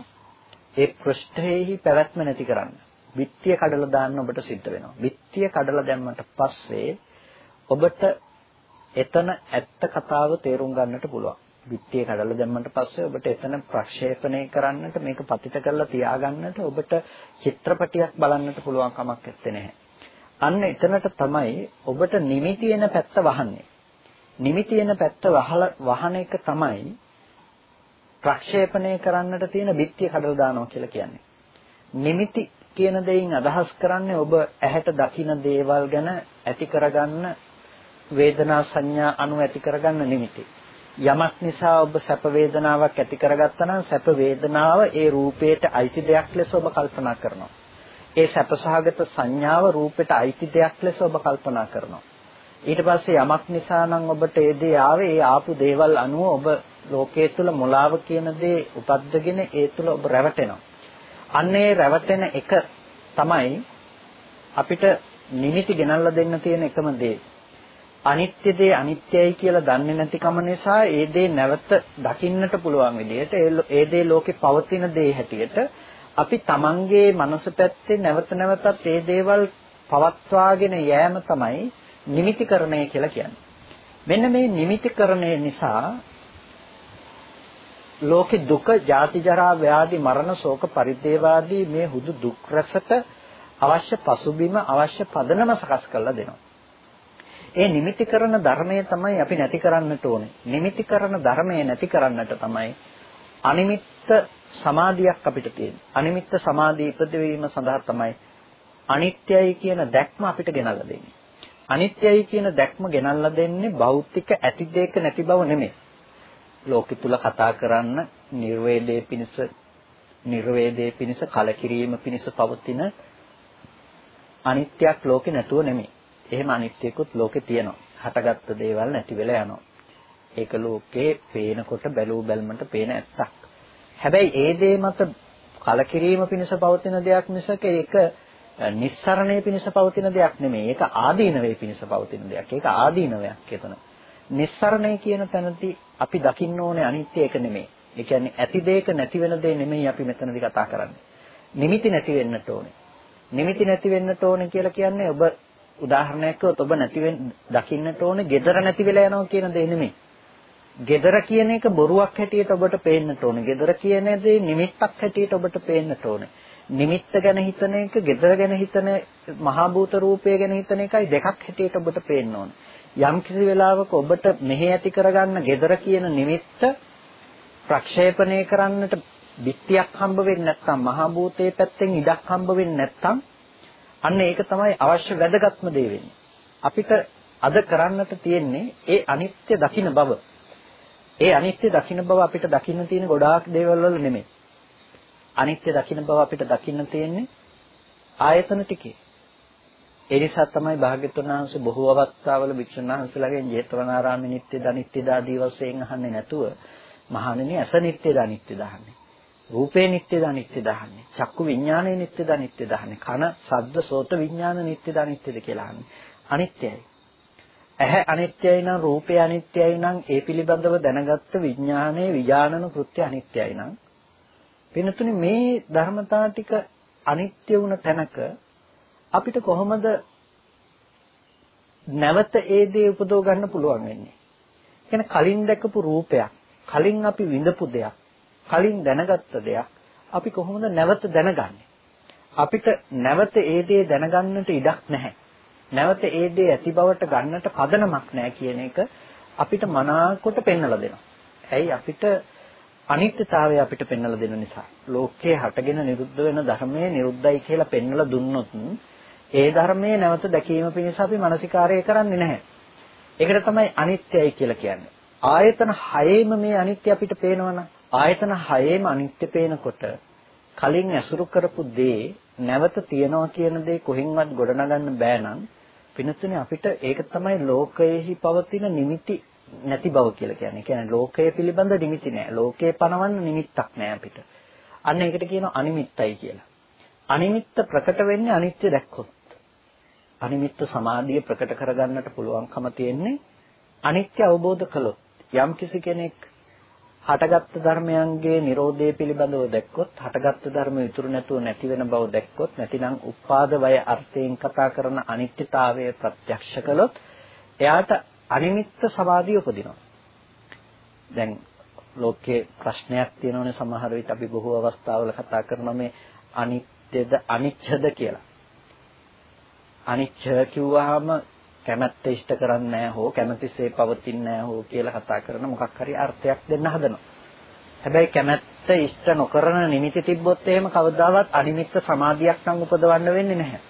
ඒ පෘෂ්ඨයේහි පැවැත්ම නැති කරන්න. විත්තිය කඩලා දාන්න ඔබට සිද්ධ වෙනවා. විත්තිය කඩලා දැම්මට පස්සේ ඔබට එතන ඇත්ත කතාව තේරුම් ගන්නට පුළුවන්. විත්තිය කඩලා දැම්මට පස්සේ ඔබට එතන ප්‍රක්ෂේපණය කරන්නට මේක පතිත කරලා තියාගන්නට ඔබට චිත්‍රපටියක් බලන්නට පුළුවන් කමක් නැත්තේ අන්න එතනට තමයි ඔබට නිමිති එන පැත්ත වහන්නේ. නිමිති එන පැත්ත වහන එක තමයි ප්‍රක්ෂේපණය කරන්නට තියෙන බිත්තිය කඩලා දානවා කියලා කියන්නේ. නිමිති කියන දෙයින් අදහස් කරන්නේ ඔබ ඇහැට දකින දේවල් ගැන ඇති කරගන්න වේදනා සංඥා අනු ඇති කරගන්න නිමිති. යමක් නිසා ඔබ සැප වේදනාවක් ඇති කරගත්තා නම් සැප වේදනාව ඒ රූපයට අයිති දෙයක් ලෙස ඔබ කල්පනා කරනවා. ඒ සැපසහගත සංඥාව රූපයට අයිති දෙයක් ලෙස ඔබ කල්පනා කරනවා. ඊට පස්සේ යමක් නිසා නම් ඔබට ඒ දේ ආවේ ඒ ආපු දේවල් අනුව ඔබ ලෝකයේ තුල මුලාව කියන දේ උපද්දගෙන ඒ තුල ඔබ රැවටෙනවා. අන්නේ රැවටෙන එක තමයි අපිට නිමිති ගෙනල්ලා දෙන්න තියෙන එකම දේ. අනිත්‍ය දේ අනිත්‍යයි කියලා දන්නේ නැතිකම නිසා ඒ දේ නැවත දකින්නට පුළුවන් විදිහට ඒ දේ ලෝකේ පවතින දේ හැටියට අපි තමන්ගේ මනස පැත්තේ නැවත නැවතත් ඒ දේවල් පවත්වාගෙන යෑම තමයි නිමිතිකරණය කියලා කියන්නේ. මෙන්න මේ නිමිතිකරණය නිසා ලෝකේ දුක, ජාති ජරා ව්‍යාධි මරණ ශෝක පරිදේවාදී මේ හුදු දුක් රසට අවශ්‍ය පසුබිම අවශ්‍ය පදනම සකස් කරලා දෙනවා. ඒ නිමිතිකරන ධර්මය තමයි අපි නැති කරන්නට ඕනේ. නිමිතිකරන ධර්මය නැති කරන්නට තමයි අනිමිත්ත සමාධියක් අපිට තියෙන්නේ. අනිමිත්ත සමාධිය ඉපදවීම සඳහා තමයි අනිත්‍යයි කියන දැක්ම අපිට ගෙනල්ලා දෙන්නේ. අනිත්‍යයි කියන දැක්ම ගෙනල්ලා දෙන්නේ භෞතික ඇති දෙයක නැති බව නෙමෙයි. ලෝකෙ තුල කතා කරන්න නිර්වේදයේ පිණිස නිර්වේදයේ පිණිස කලකිරීම පිණිස පවතින අනිත්‍යක් ලෝකේ නැතුව නෙමෙයි. එහෙම අනිත්‍යකුත් ලෝකේ තියෙනවා. හටගත්තු දේවල් නැති වෙලා යනවා. ඒක ලෝකේ පේනකොට බැලූ බැල්මට පේන ඇත්තක්. හැබැයි ඒ දේ මත කලකිරීම පිණිස පවතින දෙයක් මිසක ඒක නිස්සරණය පිණිස පවතින දෙයක් නෙමෙයි. ඒක ආදීනවේ පිණිස පවතින දෙයක්. ඒක ආදීනවයක් එතන. නිස්සරණය කියන තැනදී අපි දකින්න ඕනේ අනිත්‍ය එක නෙමෙයි. ඒ කියන්නේ ඇති දෙයක නැති වෙන දේ නෙමෙයි අපි මෙතනදී කතා කරන්නේ. නිමිති නැති වෙන්නට ඕනේ. නිමිති නැති වෙන්නට ඕනේ කියලා කියන්නේ ඔබ උදාහරණයක් කිව්වොත් ඔබ නැති වෙන්න දකින්නට ඕනේ gedara නැති වෙලා යනවා කියන දේ නෙමෙයි. gedara කියන එක බොරුවක් හැටියට ඔබට පේන්නට ඕනේ. gedara කියන දේ නිමිත්තක් හැටියට ඔබට පේන්නට ඕනේ. නිමිත්ත ගැන හිතන එක, gedara ගැන හිතන මහා භූත රූපය ගැන හිතන එකයි දෙකක් හැටියට ඔබට පේන්න ඕනේ. යම් කිසි වෙලාවක ඔබට මෙහි ඇති කරගන්න gedara කියන නිමිත්ත ප්‍රක්ෂේපණය කරන්නට බිත්තියක් හම්බ වෙන්නේ නැත්නම් මහා භූතයේ පැත්තෙන් ඉඩක් හම්බ වෙන්නේ නැත්නම් අන්න ඒක තමයි අවශ්‍ය වැදගත්ම දේ වෙන්නේ. අපිට අද කරන්නට තියෙන්නේ ඒ අනිත්‍ය දකින්න බව. ඒ අනිත්‍ය දකින්න බව අපිට දකින්න තියෙන ගොඩාක් දේවල් වල නෙමෙයි. අනිත්‍ය දකින්න බව අපිට දකින්න තියෙන්නේ ආයතන ටිකේ. ඒ නිසා තමයි භාග්‍යතුන් වහන්සේ බොහෝ අවස්ථාවල භික්ෂුන් වහන්සේලාගෙන් ජේතවනාරාමේ නිත්‍යද අනිත්‍යද ආදී වශයෙන් අහන්නේ නැතුව මහණෙනි අස නිත්‍යද අනිත්‍යද අහන්නේ. රූපේ නිත්‍යද අනිත්‍යද අහන්නේ. චක්කු විඥානේ නිත්‍යද අනිත්‍යද අහන්නේ. කන, ශබ්ද, සෝත විඥාන නිත්‍යද අනිත්‍යද කියලා අහන්නේ. අනිත්‍යයි. ඇහැ අනිත්‍යයි නම් රූපය අනිත්‍යයි නම් ඒ පිළිබඳව දැනගත්ත විඥානයේ විඥානන කෘත්‍ය අනිත්‍යයි නම් වෙනතුනේ මේ ධර්මතා ටික අනිත්‍ය වුණ තැනක අපිට කොහොමද නැවත ඒ දේ උපදව ගන්න පුළුවන් වෙන්නේ? කියන්නේ කලින් දැකපු රූපයක්, කලින් අපි විඳපු දෙයක්, කලින් දැනගත්ත දෙයක් අපි කොහොමද නැවත දැනගන්නේ? අපිට නැවත ඒ දේ දැනගන්නට ඉඩක් නැහැ. නැවත ඒ දේ ඇති බවට ගන්නට පදනමක් නැහැ කියන එක අපිට මනාකොට පෙන්වලා දෙනවා. ඇයි අපිට අනිත්‍යතාවය අපිට පෙන්වලා දෙන නිසා. ලෝකයේ හටගෙන නිරුද්ධ වෙන ධර්මයේ නිරුද්ධයි කියලා පෙන්වලා දුන්නොත් ඒ ධර්මයේ නැවත දැකීම පිණිස අපි මානසිකාරය කරන්නේ නැහැ. ඒකට තමයි අනිත්‍යයි කියලා කියන්නේ. ආයතන හයේම මේ අනිත්‍ය අපිට පේනවනම් ආයතන හයේම අනිත්‍ය පේනකොට කලින් ඇසුරු කරපු දේ නැවත තියනවා කියන දේ කොහෙන්වත් ගොඩනගන්න බෑ නම් පිනතුනේ අපිට ඒක තමයි ලෝකයේහි පවතින නිමිති නැති බව කියලා කියන්නේ. කියන්නේ ලෝකය පිළිබඳ නිමිති නෑ. ලෝකේ පනවන්න නිමිත්තක් නෑ අපිට. අන්න ඒකට කියනවා අනිමිත්තයි කියලා. අනිමිත්ත ප්‍රකට වෙන්නේ අනිත්‍ය දැක්කොත්. අනිමිත්ත සමාධිය ප්‍රකට කරගන්නට පුළුවන්කම තියෙන්නේ අනිත්‍ය අවබෝධ කළොත්. යම් කිසි කෙනෙක් හටගත් ධර්මයන්ගේ Nirodhe පිළිබඳව දැක්කොත් හටගත් ධර්ම ඉතුරු නැතුව නැති වෙන බව දැක්කොත් නැතිනම් උපාද වය අර්ථයෙන් කතා කරන අනිත්‍යතාවය ප්‍රත්‍යක්ෂ කළොත් එයාට අනිමිත්ත සමාධිය උපදිනවා. දැන් ලෝකේ ප්‍රශ්නයක් තියෙනවනේ සමහර විට අපි බොහෝ අවස්ථාවල කතා කරන මේ අනිත්‍යද අනිච්ඡද කියලා. අනිච්ච කිව්වහම කැමැත්ත ඉෂ්ට කරන්නේ නැහැ හෝ කැමැතිසේ පවතින්නේ නැහැ හෝ කියලා කතා කරන මොකක් හරි අර්ථයක් දෙන්න හදනවා. හැබැයි කැමැත්ත ඉෂ්ට නොකරන නිමිති තිබ්බොත් එහෙම කවදාවත් අනිමිත්ත සමාධියක් නම් උපදවන්න වෙන්නේ නැහැ.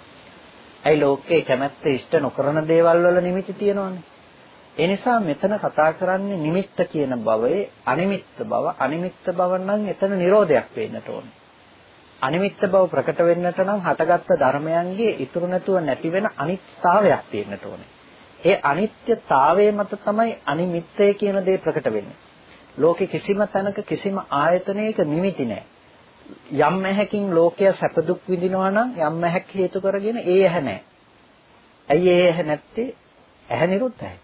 ඇයි ලෝකේ කැමැත්ත ඉෂ්ට නොකරන දේවල් වල නිමිති තියෙනවනේ. ඒ නිසා මෙතන කතා කරන්නේ නිමිත්ත කියන බවේ අනිමිත්ත බව අනිමිත්ත බව නම් එතන Nirodhayak වෙන්නට ඕනේ. අනිමිත්ත බව ප්‍රකට වෙන්නට නම් හටගත්ත ධර්මයන්ගේ ඉතුරු නැතුව නැති වෙන අනිත්‍යතාවයක් තියෙන්නට ඕනේ. ඒ අනිත්‍යතාවයේ මත තමයි අනිමිත්තය කියන දේ ප්‍රකට වෙන්නේ. ලෝකේ කිසිම තැනක කිසිම ආයතනයක නිමිති නැහැ. යම් ඇහැකින් ලෝකය සැප දුක් විඳිනවා නම් යම් ඇහැක් හේතු කරගෙන ඒ ඇහැ නැහැ. ඇයි ඒ ඇහැ නැත්තේ? ඇහැ නිරුද්ධයි.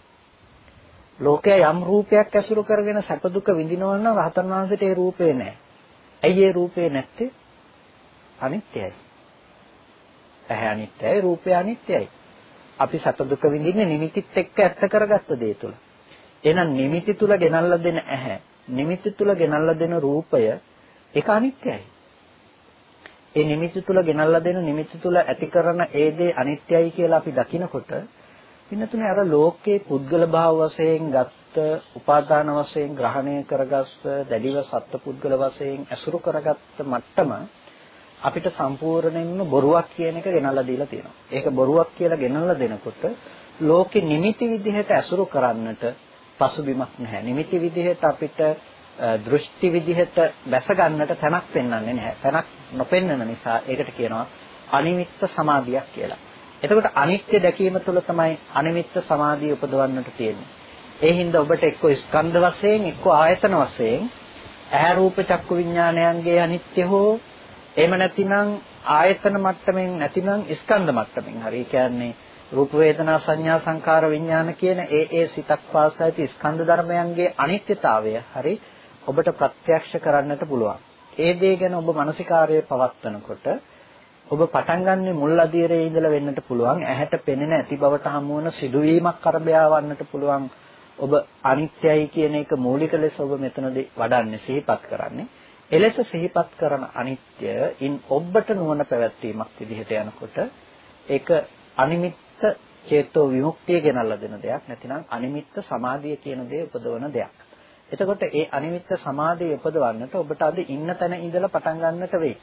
ලෝකය යම් රූපයක් ඇසුරු කරගෙන සැප දුක විඳිනවා නම් රහතන් වහන්සේට ඒ රූපේ නැහැ. ඇයි ඒ රූපේ නැත්තේ? අනිත්‍යයි. ඇහැ අනිත්‍යයි, රූපය අනිත්‍යයි. අපි සැප දුක විඳින්නේ නිමිතිත් එක්ක ඇත්ත කරගත්ත දේ තුල. එහෙනම් නිමිති තුල ගෙනල්ලා දෙන ඇහැ, නිමිති තුල ගෙනල්ලා දෙන රූපය ඒක අනිත්‍යයි. ඒ නිමිති තුල ගෙනල්ලා දෙන නිමිති තුල ඇති කරන ඒ දේ අනිත්‍යයි කියලා අපි දකිනකොට පින්නතුනේ අර ලෝකේ පුද්ගල භාව වශයෙන් ගත්ත උපාදාන වශයෙන් ග්‍රහණය කරගස්ස දැඩිව සත්පුද්ගල වශයෙන් ඇසුරු කරගත්ත මට්ටම අපිට සම්පූර්ණයෙන්ම බොරුවක් කියන එක ගෙනල්ලා දීලා තියෙනවා. ඒක බොරුවක් කියලා ගෙනල්ලා දෙනකොට ලෝකෙ නිමිති විදිහට ඇසුරු කරන්නට පසුබිමක් නැහැ. නිමිති විදිහට අපිට දෘෂ්ටි විදිහට බැස ගන්නට තැනක් පෙන්වන්නේ නැහැ. තැනක් නොපෙන්වන නිසා ඒකට කියනවා අනිමිත්ත සමාධියක් කියලා. එතකොට අනිත්‍ය දැකීම තුළ තමයි අනිමිත්ත සමාධිය උපදවන්නට තියෙන්නේ. ඒ හින්දා ඔබට එක්ක ස්කන්ධ වශයෙන් එක්ක ආයතන වශයෙන් ඇහැ රූප චක්කු විඥානයන්ගේ අනිත්‍ය හෝ එහෙම නැතිනම් ආයතන මට්ටමින් නැතිනම් ස්කන්ධ මට්ටමින් හරි කියන්නේ රූප වේදනා සංඥා සංකාර විඥාන කියන ඒ ඒ සිතක් පාසා ඇති ස්කන්ධ ධර්මයන්ගේ අනිත්‍යතාවය හරි ඔබට ප්‍රත්‍යක්ෂ කරන්නට පුළුවන්. ඒ දේ ගැන ඔබ මානසිකාර්යය පවත්වනකොට ඔබ පටන් ගන්නෙ මුල් අධීරයේ ඉඳලා වෙන්නට පුළුවන්. ඇහැට පෙනෙන ඇති බවට හමු වන සිදුවීමක් කරබයා වන්නට පුළුවන්. ඔබ අනිත්‍යයි කියන එක මූලික ලෙස ඔබ මෙතනදී වඩන්නේ සිහිපත් කරන්නේ. එලෙස සිහිපත් කරන අනිත්‍ය ඉන් ඔබට නුවණ පැවැත්වීමක් විදිහට යනකොට ඒක අනිමිත්ත චේතෝ විමුක්තිය ගෙනල්ලා දෙන දෙයක් නැතිනම් අනිමිත්ත සමාධිය කියන දේ උපදවන දෙයක්. එතකොට ඒ අනිමිත්ත සමාධිය උපදවන්නට ඔබට අද ඉන්න තැන ඉඳලා පටන් ගන්නට වෙයි.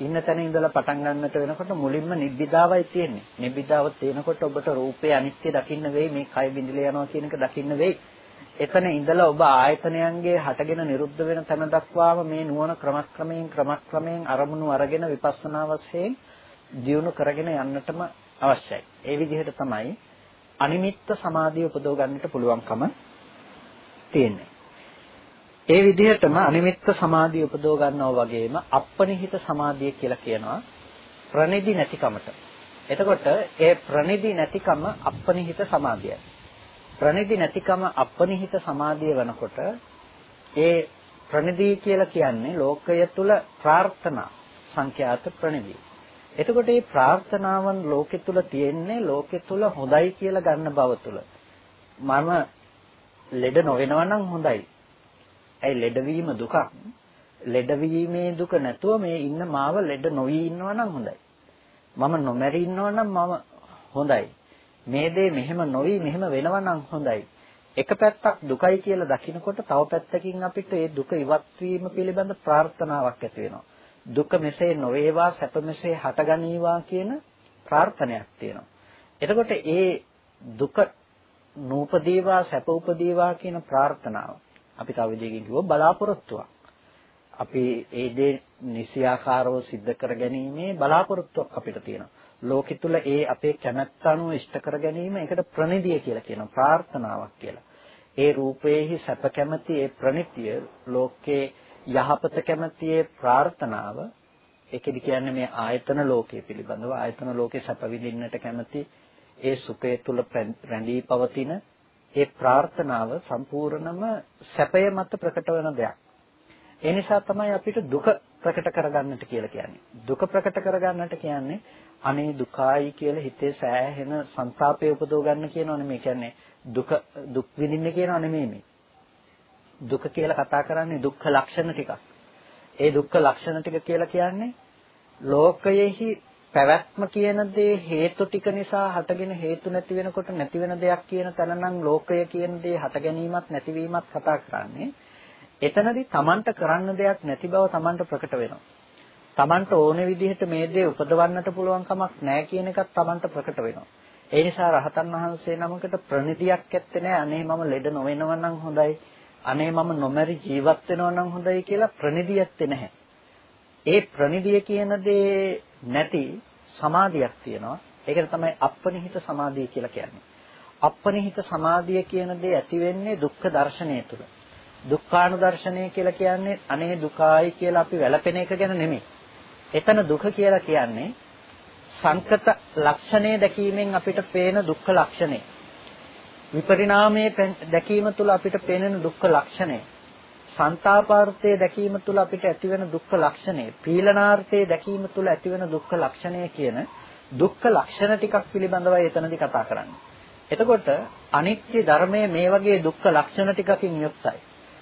ඉන්න තැන ඉඳලා පටන් ගන්නට වෙනකොට මුලින්ම නිබ්බිදාවයි තියෙන්නේ. නිබ්බිදාව තියෙනකොට ඔබට රූපේ අනිත්‍ය දකින්න වෙයි, මේ කය බිඳිලා යනවා කියන එක දකින්න වෙයි. එතන ඉඳලා ඔබ ආයතනයන්ගේ හටගෙන නිරුද්ධ වෙන තැන දක්වාම මේ නුවණ ක්‍රමක්‍රමයෙන් ක්‍රමක්‍රමයෙන් අරමුණු අරගෙන විපස්සනා වශයෙන් දියුණු කරගෙන යන්නටම අවශ්‍යයි. ඒ විදිහට තමයි අනිමිත්ත සමාධිය උපදව ගන්නට පුළුවන්කම තියෙන්නේ. ඒ විදිහටම අනිමිත්ත සමාධිය උපදව ගන්නවා වගේම අපනිහිත සමාධිය කියලා කියනවා ප්‍රනිදි නැතිකමට. එතකොට ඒ ප්‍රනිදි නැතිකම අපනිහිත සමාධියයි. ප්‍රනිදි නැතිකම අපනිහිත සමාධිය වෙනකොට ඒ ප්‍රනිදි කියලා කියන්නේ ලෝකය තුල ප්‍රාර්ථනා සංඛ්‍යාත ප්‍රනිදි. එතකොට මේ ප්‍රාර්ථනාවන් ලෝකෙ තුල තියෙන්නේ ලෝකෙ තුල හොඳයි කියලා ගන්න බව තුල. මම ලෙඩ නොවෙනවා නම් හොඳයි. ඇයි ලෙඩවීම දුකක්. ලෙඩවීමේ දුක නැතුව මේ ඉන්න මාව ලෙඩ නොවි ඉන්නවා නම් හොඳයි. මම නොමැරි ඉන්නවා නම් මම හොඳයි. මේ දේ මෙහෙම නොවි මෙහෙම වෙනවා නම් හොඳයි. එක පැත්තක් දුකයි කියලා දකිනකොට තව පැත්තකින් අපිට ඒ දුක ඉවත් වීම පිළිබඳ ප්‍රාර්ථනාවක් ඇති වෙනවා. දුක මෙසේ නොවේවා සැප මෙසේ හටගනීවා කියන ප්‍රාර්ථනයක් තියෙනවා. එතකොට ඒ දුක නූපදීවා සැප උපදීවා කියන ප්‍රාර්ථනාව අපි තව විදිහකින් කිව්වොත් බලාපොරොත්තුවක්. අපි ඒ දේ නිසියාකාරව සිද්ධ කර ගැනීමේ බලාපොරොත්තුවක් අපිට තියෙනවා. ලෝකෙ තුල ඒ අපේ කැමැත්ත අනුව ඉෂ්ට කර ගැනීම ඒකට ප්‍රණිදිය කියලා කියනවා ප්‍රාර්ථනාවක් කියලා. ඒ රූපයේහි සැප කැමැති ඒ ප්‍රණිතිය ලෝකේ යහපත කැමැති ඒ ප්‍රාර්ථනාව ඒකෙදි කියන්නේ මේ ආයතන ලෝකයේ පිළිබඳව ආයතන ලෝකේ සැප විඳින්නට කැමැති ඒ සුඛය තුල රැඳී පවතින ඒ ප්‍රාර්ථනාව සම්පූර්ණම සැපය මත ප්‍රකට වෙන දෙයක්. ඒ නිසා තමයි අපිට දුක ප්‍රකට කරගන්නට කියලා කියන්නේ. දුක ප්‍රකට කරගන්නට කියන්නේ අනේ දුකයි කියලා හිතේ සෑහෙන සංతాපය උපදව ගන්න කියනෝ නෙමෙයි. කියන්නේ දුක දුක් විඳින්න කියනෝ නෙමෙයි මේ. දුක කියලා කතා කරන්නේ දුක්ඛ ලක්ෂණ ටිකක්. ඒ දුක්ඛ ලක්ෂණ ටික කියලා කියන්නේ ලෝකයෙහි පැවැත්ම කියන දේ හේතු ටික නිසා හටගෙන හේතු නැති වෙනකොට නැති වෙන දෙයක් කියන තැන නම් ලෝකය කියන දේ හට ගැනීමත් නැතිවීමත් කතා කරන්නේ. එතනදී Tamanට කරන්න දෙයක් නැති බව Tamanට ප්‍රකට වෙනවා. Tamanට ඕනේ විදිහට මේ දේ උපදවන්නට පුළුවන් කමක් නැහැ කියන එකත් Tamanට ප්‍රකට වෙනවා. ඒ නිසා රහතන් වහන්සේ නමකට ප්‍රණිතියක් ඇත්තේ නැහැ. අනේ මම ලෙඩ නොවෙනව නම් හොඳයි. අනේ මම නොමරි ජීවත් වෙනවා නම් හොඳයි කියලා ප්‍රණිතිය ඇත්තේ නැහැ. ඒ ප්‍රණිදිය කියන දේ නැති සමාධියක් තියෙනවා. ඒකට තමයි අපනිහිත සමාධිය කියලා කියන්නේ. අපනිහිත සමාධිය කියන දේ ඇති වෙන්නේ දුක්ඛ දර්ශනය තුළ. දුක්ඛානුදර්ශනය කියලා කියන්නේ අනේ දුකයි කියලා අපි වැළපෙන එක ගැන නෙමෙයි. එතන දුක කියලා කියන්නේ සංකත ලක්ෂණය දැකීමෙන් අපිට පේන දුක්ඛ ලක්ෂණය. විපරිණාමයේ දැකීම තුළ අපිට පේන දුක්ඛ ලක්ෂණය. සංతాපාර්ථයේ දැකීම තුළ අපිට ඇතිවෙන දුක්ඛ ලක්ෂණය, පීලනාර්ථයේ දැකීම තුළ ඇතිවෙන දුක්ඛ ලක්ෂණය කියන දුක්ඛ ලක්ෂණ ටිකක් පිළිබඳවයි එතනදී කතා කරන්නේ. එතකොට අනිත්‍ය ධර්මයේ මේ වගේ දුක්ඛ ලක්ෂණ ටිකකින් යුක්තයි.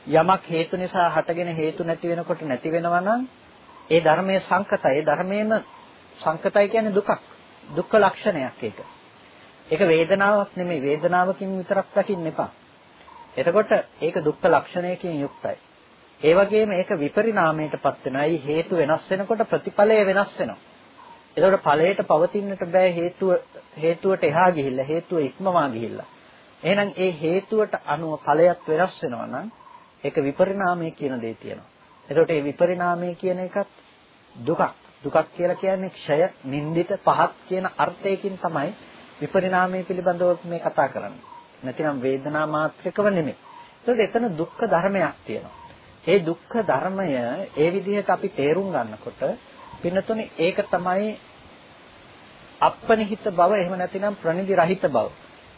යමක් හේතු නිසා හටගෙන හේතු නැති වෙනකොට නැති වෙනවා නම් ඒ ධර්මයේ සංකතයි. ඒ ධර්මයේම සංකතයි කියන්නේ දුකක්. දුක්ඛ ලක්ෂණයක් ඒක. ඒක වේදනාවක් නෙමෙයි. වේදනාවකින් විතරක් දකින්න එපා. එතකොට ඒක දුක්ඛ ලක්ෂණයකින් යුක්තයි. ඒ වගේම ඒක විපරිණාමයටපත් වෙනවා. ඒ හේතු වෙනස් වෙනකොට ප්‍රතිඵලය වෙනස් වෙනවා. එතකොට ඵලයට පවතින්නට බෑ හේතුව හේතුවට එහා ගිහිල්ලා හේතුව ඉක්මවා ගිහිල්ලා. එහෙනම් ඒ හේතුවට අනුව ඵලයක් වෙනස් වෙනවා නම් ඒක විපරිණාමය කියන දේ තියෙනවා. එතකොට මේ විපරිණාමය කියන එකත් දුකක්. දුකක් කියලා කියන්නේ ක්ෂය, නින්දිත, පහත් කියන අර්ථයකින් තමයි විපරිණාමය පිළිබඳව මේ කතා කරන්නේ. නැතිනම් වේදනා මාත්‍රිකව නෙමෙයි. ඒකට එතන දුක්ඛ ධර්මයක් තියෙනවා. ඒ දුක්ඛ ධර්මය ඒ විදිහට අපි තේරුම් ගන්නකොට පින්නතුනේ ඒක තමයි අපනිහිත බව එහෙම නැතිනම් ප්‍රනිදි රහිත බව.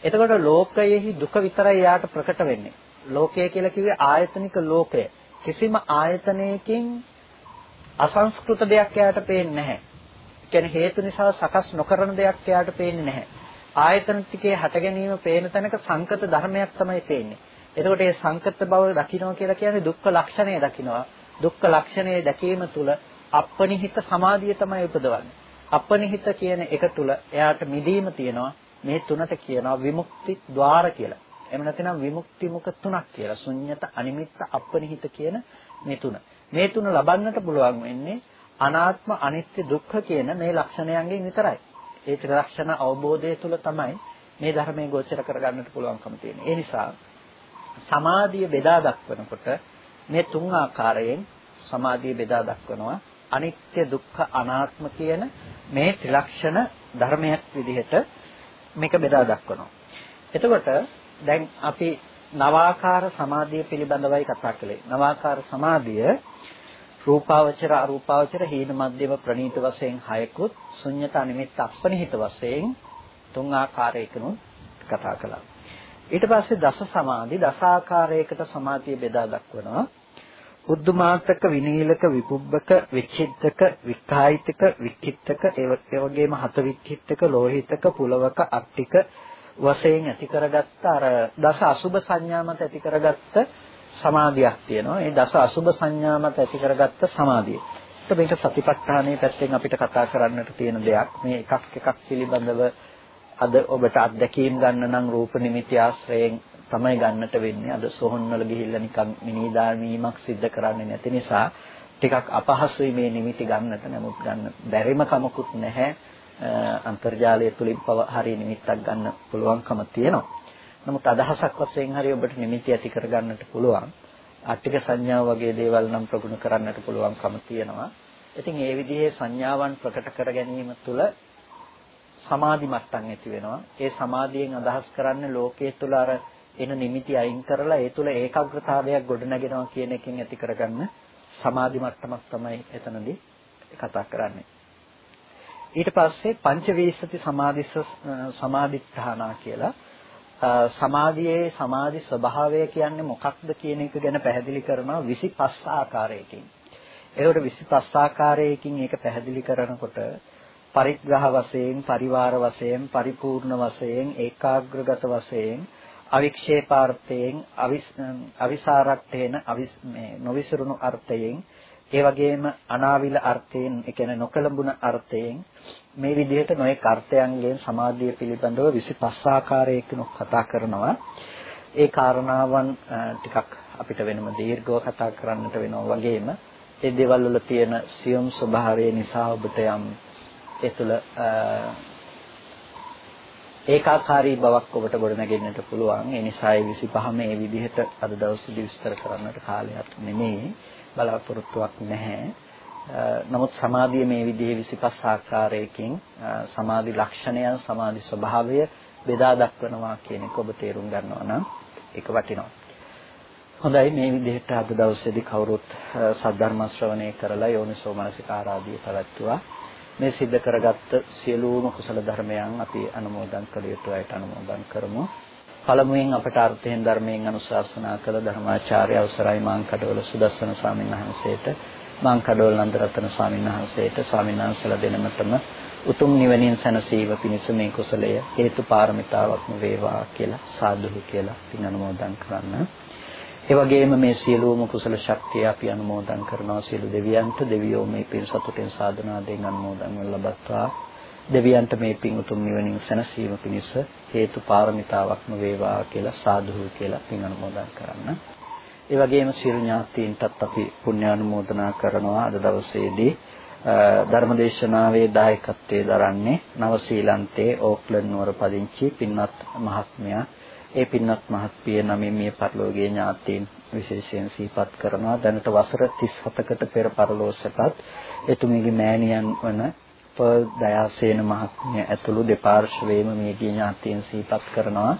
එතකොට ලෝකයේහි දුක විතරයි යාට ප්‍රකට වෙන්නේ. ලෝකය කියලා කිව්වේ ආයතනික ලෝකය. කිසිම ආයතනයකින් අසංස්කෘත දෙයක් එයාට පේන්නේ නැහැ. කියන්නේ හේතු නිසා සකස් නොකරන දෙයක් එයාට පේන්නේ නැහැ. ආයතන ටිකේ හට ගැනීම පේන තැනක සංකත ධර්මයක් තමයි පේන්නේ. එතකොට මේ සංකත බව දකින්න කියලා කියන්නේ දුක්ඛ ලක්ෂණය දකින්නවා. දුක්ඛ ලක්ෂණය දැකීම තුළ අපනිහිත සමාධිය තමයි උපදවන්නේ. අපනිහිත කියන එක තුළ එයාට මිදීම තියෙනවා. මේ තුනට කියනවා විමුක්ති ద్వාර කියලා. එහෙම නැත්නම් විමුක්ති මුඛ තුනක් කියලා. ශුන්්‍යත අනිමිත්ත අපනිහිත කියන මේ තුන. මේ තුන ලබන්නට පුළුවන් වෙන්නේ අනාත්ම අනිත්‍ය දුක්ඛ කියන මේ ලක්ෂණයන්ගෙන් විතරයි. ඒ ත්‍රිලක්ෂණ අවබෝධය තුළ තමයි මේ ධර්මයේ ගෝචර කරගන්නට පුළුවන්කම තියෙන්නේ. ඒ නිසා සමාධිය බෙදා දක්වනකොට මේ තුන් ආකාරයෙන් සමාධිය බෙදා දක්වනවා. අනිත්‍ය දුක්ඛ අනාත්ම කියන මේ ත්‍රිලක්ෂණ ධර්මයක් විදිහට මේක බෙදා දක්වනවා. එතකොට දැන් අපි නවාකාර සමාධිය පිළිබඳවයි කතා කළේ. නවාකාර සමාධිය රූපාවචර අරූපාවචර හීන මධ්‍යම ප්‍රනීත වශයෙන් හයකුත් ශුන්්‍යත නිමිත්ත අපනිහිත වශයෙන් තුන් ආකාරයකිනුත් කතා කළා. ඊට පස්සේ දස සමාධි දස ආකාරයකට සමාධිය බෙදා දක්වනවා. උද්දුමාතක විනීලක විපුබ්බක විචිත්තක විකායිතක වික්කිත්තක ඒ වගේම හත වික්කිත්තක ලෝහිතක පුලවක අට්ටික වශයෙන් ඇති කරගත්ත අර දස අසුබ සංඥා මත ඇති කරගත්ත සමාධියක් තියෙනවා. ඒ දස අසුබ සංඥා මත ඇති කරගත්ත සමාධිය. ඒත් මේක සතිපට්ඨානයේ පැත්තෙන් අපිට කතා කරන්නට තියෙන දෙයක්. මේ එකක් එකක් පිළිබඳව අද ඔබට අත්දැකීම් ගන්න නම් රූප නිමිති ආශ්‍රයෙන් තමයි ගන්නට වෙන්නේ. අද සොහොන් වල ගිහිල්ලා නිකන් මිනිදාමීමක් සිද්ධ කරන්නේ නැති නිසා ටිකක් අපහසුයි මේ නිමිති ගන්නට. නමුත් ගන්න බැරිම කමකුත් නැහැ. අන්තර්ජාලය තුලින් පව හරිය නිමිත්තක් ගන්න පුළුවන්කම තියෙනවා. නමුත් අදහසක් වශයෙන් හරිය ඔබට නිමිති ඇති කරගන්නට පුළුවන්. ආර්ථික සංඥාව වගේ දේවල් නම් ප්‍රගුණ කරන්නට පුළුවන්කම තියෙනවා. ඉතින් ඒ විදිහේ සංඥාවන් ප්‍රකට කර ගැනීම තුළ සමාධි මට්ටම් ඇති වෙනවා. ඒ සමාධියෙන් අදහස් කරන්නේ ලෝකයේ තුල අර එන නිමිති අයින් කරලා ඒ තුල ඒකාග්‍රතාවයක් ගොඩනගෙනවා කියන එකෙන් ඇති කරගන්න සමාධි මට්ටමක් තමයි එතනදී කතා කරන්නේ. ඊට පස්සේ පංචවීසති සමාධිස සමාධිත්තානා කියලා සමාධියේ සමාධි ස්වභාවය කියන්නේ මොකක්ද කියන එක ගැන පැහැදිලි කරනවා 25 ආකාරයකින්. ඒකට 25 ආකාරයකින් ඒක පැහැදිලි කරනකොට පරිග්‍රහ වශයෙන්, පරිවාර වශයෙන්, පරිපූර්ණ වශයෙන්, ඒකාග්‍රගත වශයෙන්, අවික්ෂේපාර්ථයෙන්, අවිසාරට්ඨේන අවිස් මේ නොවිසරුණු අර්ථයෙන්, ඒ වගේම අනාවිල අර්ථයෙන්, ඒ කියන්නේ නොකලඹුණ අර්ථයෙන් මේ විදිහට නොඑක අර්ථයන්ගෙන් සමාධිය පිළිබඳව 25 ආකාරයකින් කතා කරනවා. ඒ කාරණාවන් ටිකක් අපිට වෙනම දීර්ඝව කතා කරන්නට වෙනවා වගේම ඒ දේවල් වල තියෙන සියුම් ස්වභාවය නිසා ඔබට යම් ඒ තුළ ඒකාකාරී බවක් ඔබට ගොඩනගෙන්නට පුළුවන්. ඒ නිසා ඒ 25ම මේ විදිහට අද දවසේදී විස්තර කරන්නට කාලයක් නෙමෙයි. බලාපොරොත්තුවක් නැහැ. නමුත් සමාධිය මේ විදිහේ 25 ආකාරයකින් සමාධි ලක්ෂණයන් සමාධි ස්වභාවය බෙදා දක්වනවා කියන එක ඔබ තේරුම් ගන්නවා නම් ඒක වටිනවා. හොඳයි මේ විදිහට අද දවසේදී කවුරුත් සද්ධර්ම ශ්‍රවණය කරලා යෝනිසෝ මනසිකාරාදී පැවැත්තුවා. මේ සිද්ධ කරගත්ත සියලුම කුසල ධර්මයන් අපි අනුමෝදන් කළ යුතු අයට අනුමෝදන් කරමු. පළමුවෙන් අපට අර්ථයෙන් ධර්මයෙන් අනුශාසනා කළ ධර්මාචාර්ය අවසරයි මාංකඩවල සුදස්සන ස්වාමීන් වහන්සේට මාංකඩවල නන්දරත්න ස්වාමීන් වහන්සේට ස්වාමීන් වහන්සේලා දෙනමතම උතුම් නිවනින් සැනසීම පිණිස මේ කුසලය හේතු පාරමිතාවක්ම වේවා කියලා සාදුහු කියලා පින් අනුමෝදන් කරන්න. ඒ වගේම මේ සියලුම කුසල ශක්තිය අපි අනුමෝදන් කරනවා සියලු දෙවියන්ට දෙවියෝ මේ පින් සතුටින් සාධනාවෙන් අනුමෝදන් වන ලබත්වා දෙවියන්ට මේ පින් උතුම් නිවනින් සැනසීම පිණිස හේතු පාරමිතාවක්ම වේවා කියලා සාදුහු කියලා පින් අනුමෝදන් කරන්න. ඒ වගේම සියලු ඥාතීන්ටත් අපි පුණ්‍ය අනුමෝදනා කරනවා අද දවසේදී. ධර්මදේශනාවේ දායකත්වයේ දරන්නේ නවසීලන්තයේ ඕක්ලන්ඩ් නුවර පදිංචි පින්වත් මහත්මයා. ඒ පින්වත් මහත්මිය නමින් මේ පරිලෝකීය ඥාතීන් විශේෂයෙන් සිහිපත් කරනවා. දැනට වසර 37කට පෙර පරලෝසපත් එතුමියගේ මෑණියන් වන පර්ල් දයාසේන මහත්මිය ඇතුළු දෙපාර්ශ්වයේම මේගේ ඥාතීන් සිහිපත් කරනවා.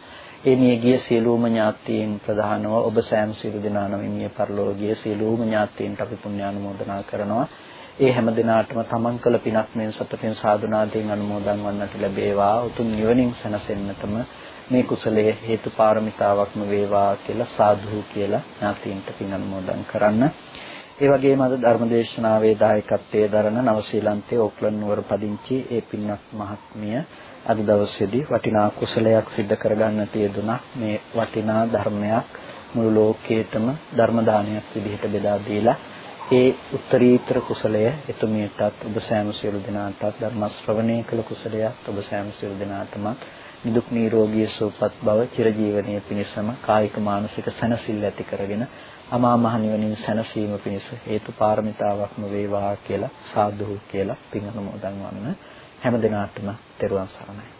ඒ මියගිය සියලුම ඥාතීන් ප්‍රධානව ඔබ සෑම සියලු දෙනා නමින් මේ පරිලෝකීය සියලුම ඥාතීන්ට අපි පුණ්‍යානුමෝදනා කරනවා. ඒ හැම දිනාටම තමන් කළ පිනක් මෙන් සතුටින් සාදුනාදීන් අනුමෝදන් වන්නට ලැබේවා. උතුම් නිවනින් සැනසෙන්නටම මේ කුසලයේ හේතු පාරමිතාවක්ම වේවා කියලා සාදු කියලා ඥාතීන්ට පින් අනුමෝදන් කරන්න. ඒ වගේම අද ධර්මදේශනාවේ දායකත්වයේ දරන නවසීලන්තයේ ඕක්ලන්ඩ් නුවර පදිංචි ඒ පින්වත් මහත්මිය අද දවසේදී වටිනා කුසලයක් සිද්ධ කරගන්නට යෙදුණා. මේ වටිනා ධර්මයක් මුළු ලෝකයේටම ධර්ම දානයක් විදිහට බෙදා දීලා ඒ උත්තරීතර කුසලය එතුමියටත් ඔබ සෑම සියලු දෙනාටත් ධර්ම ශ්‍රවණය කළ කුසලයක් ඔබ සෑම සියලු දෙනාටම නිදුක් නිරෝගී සුවපත් බව චිරජීවනයේ පිණිසම කායික මානසික සැනසෙල්ල ඇති කරගෙන අමා මහ නිවනින් සැනසීම පිණිස හේතු පාරමිතාවක්ම වේවා කියලා සාදු කියලා පින් අනුමෝදන් වන්න. හැම දිනාටම තෙරුවන් සරණයි.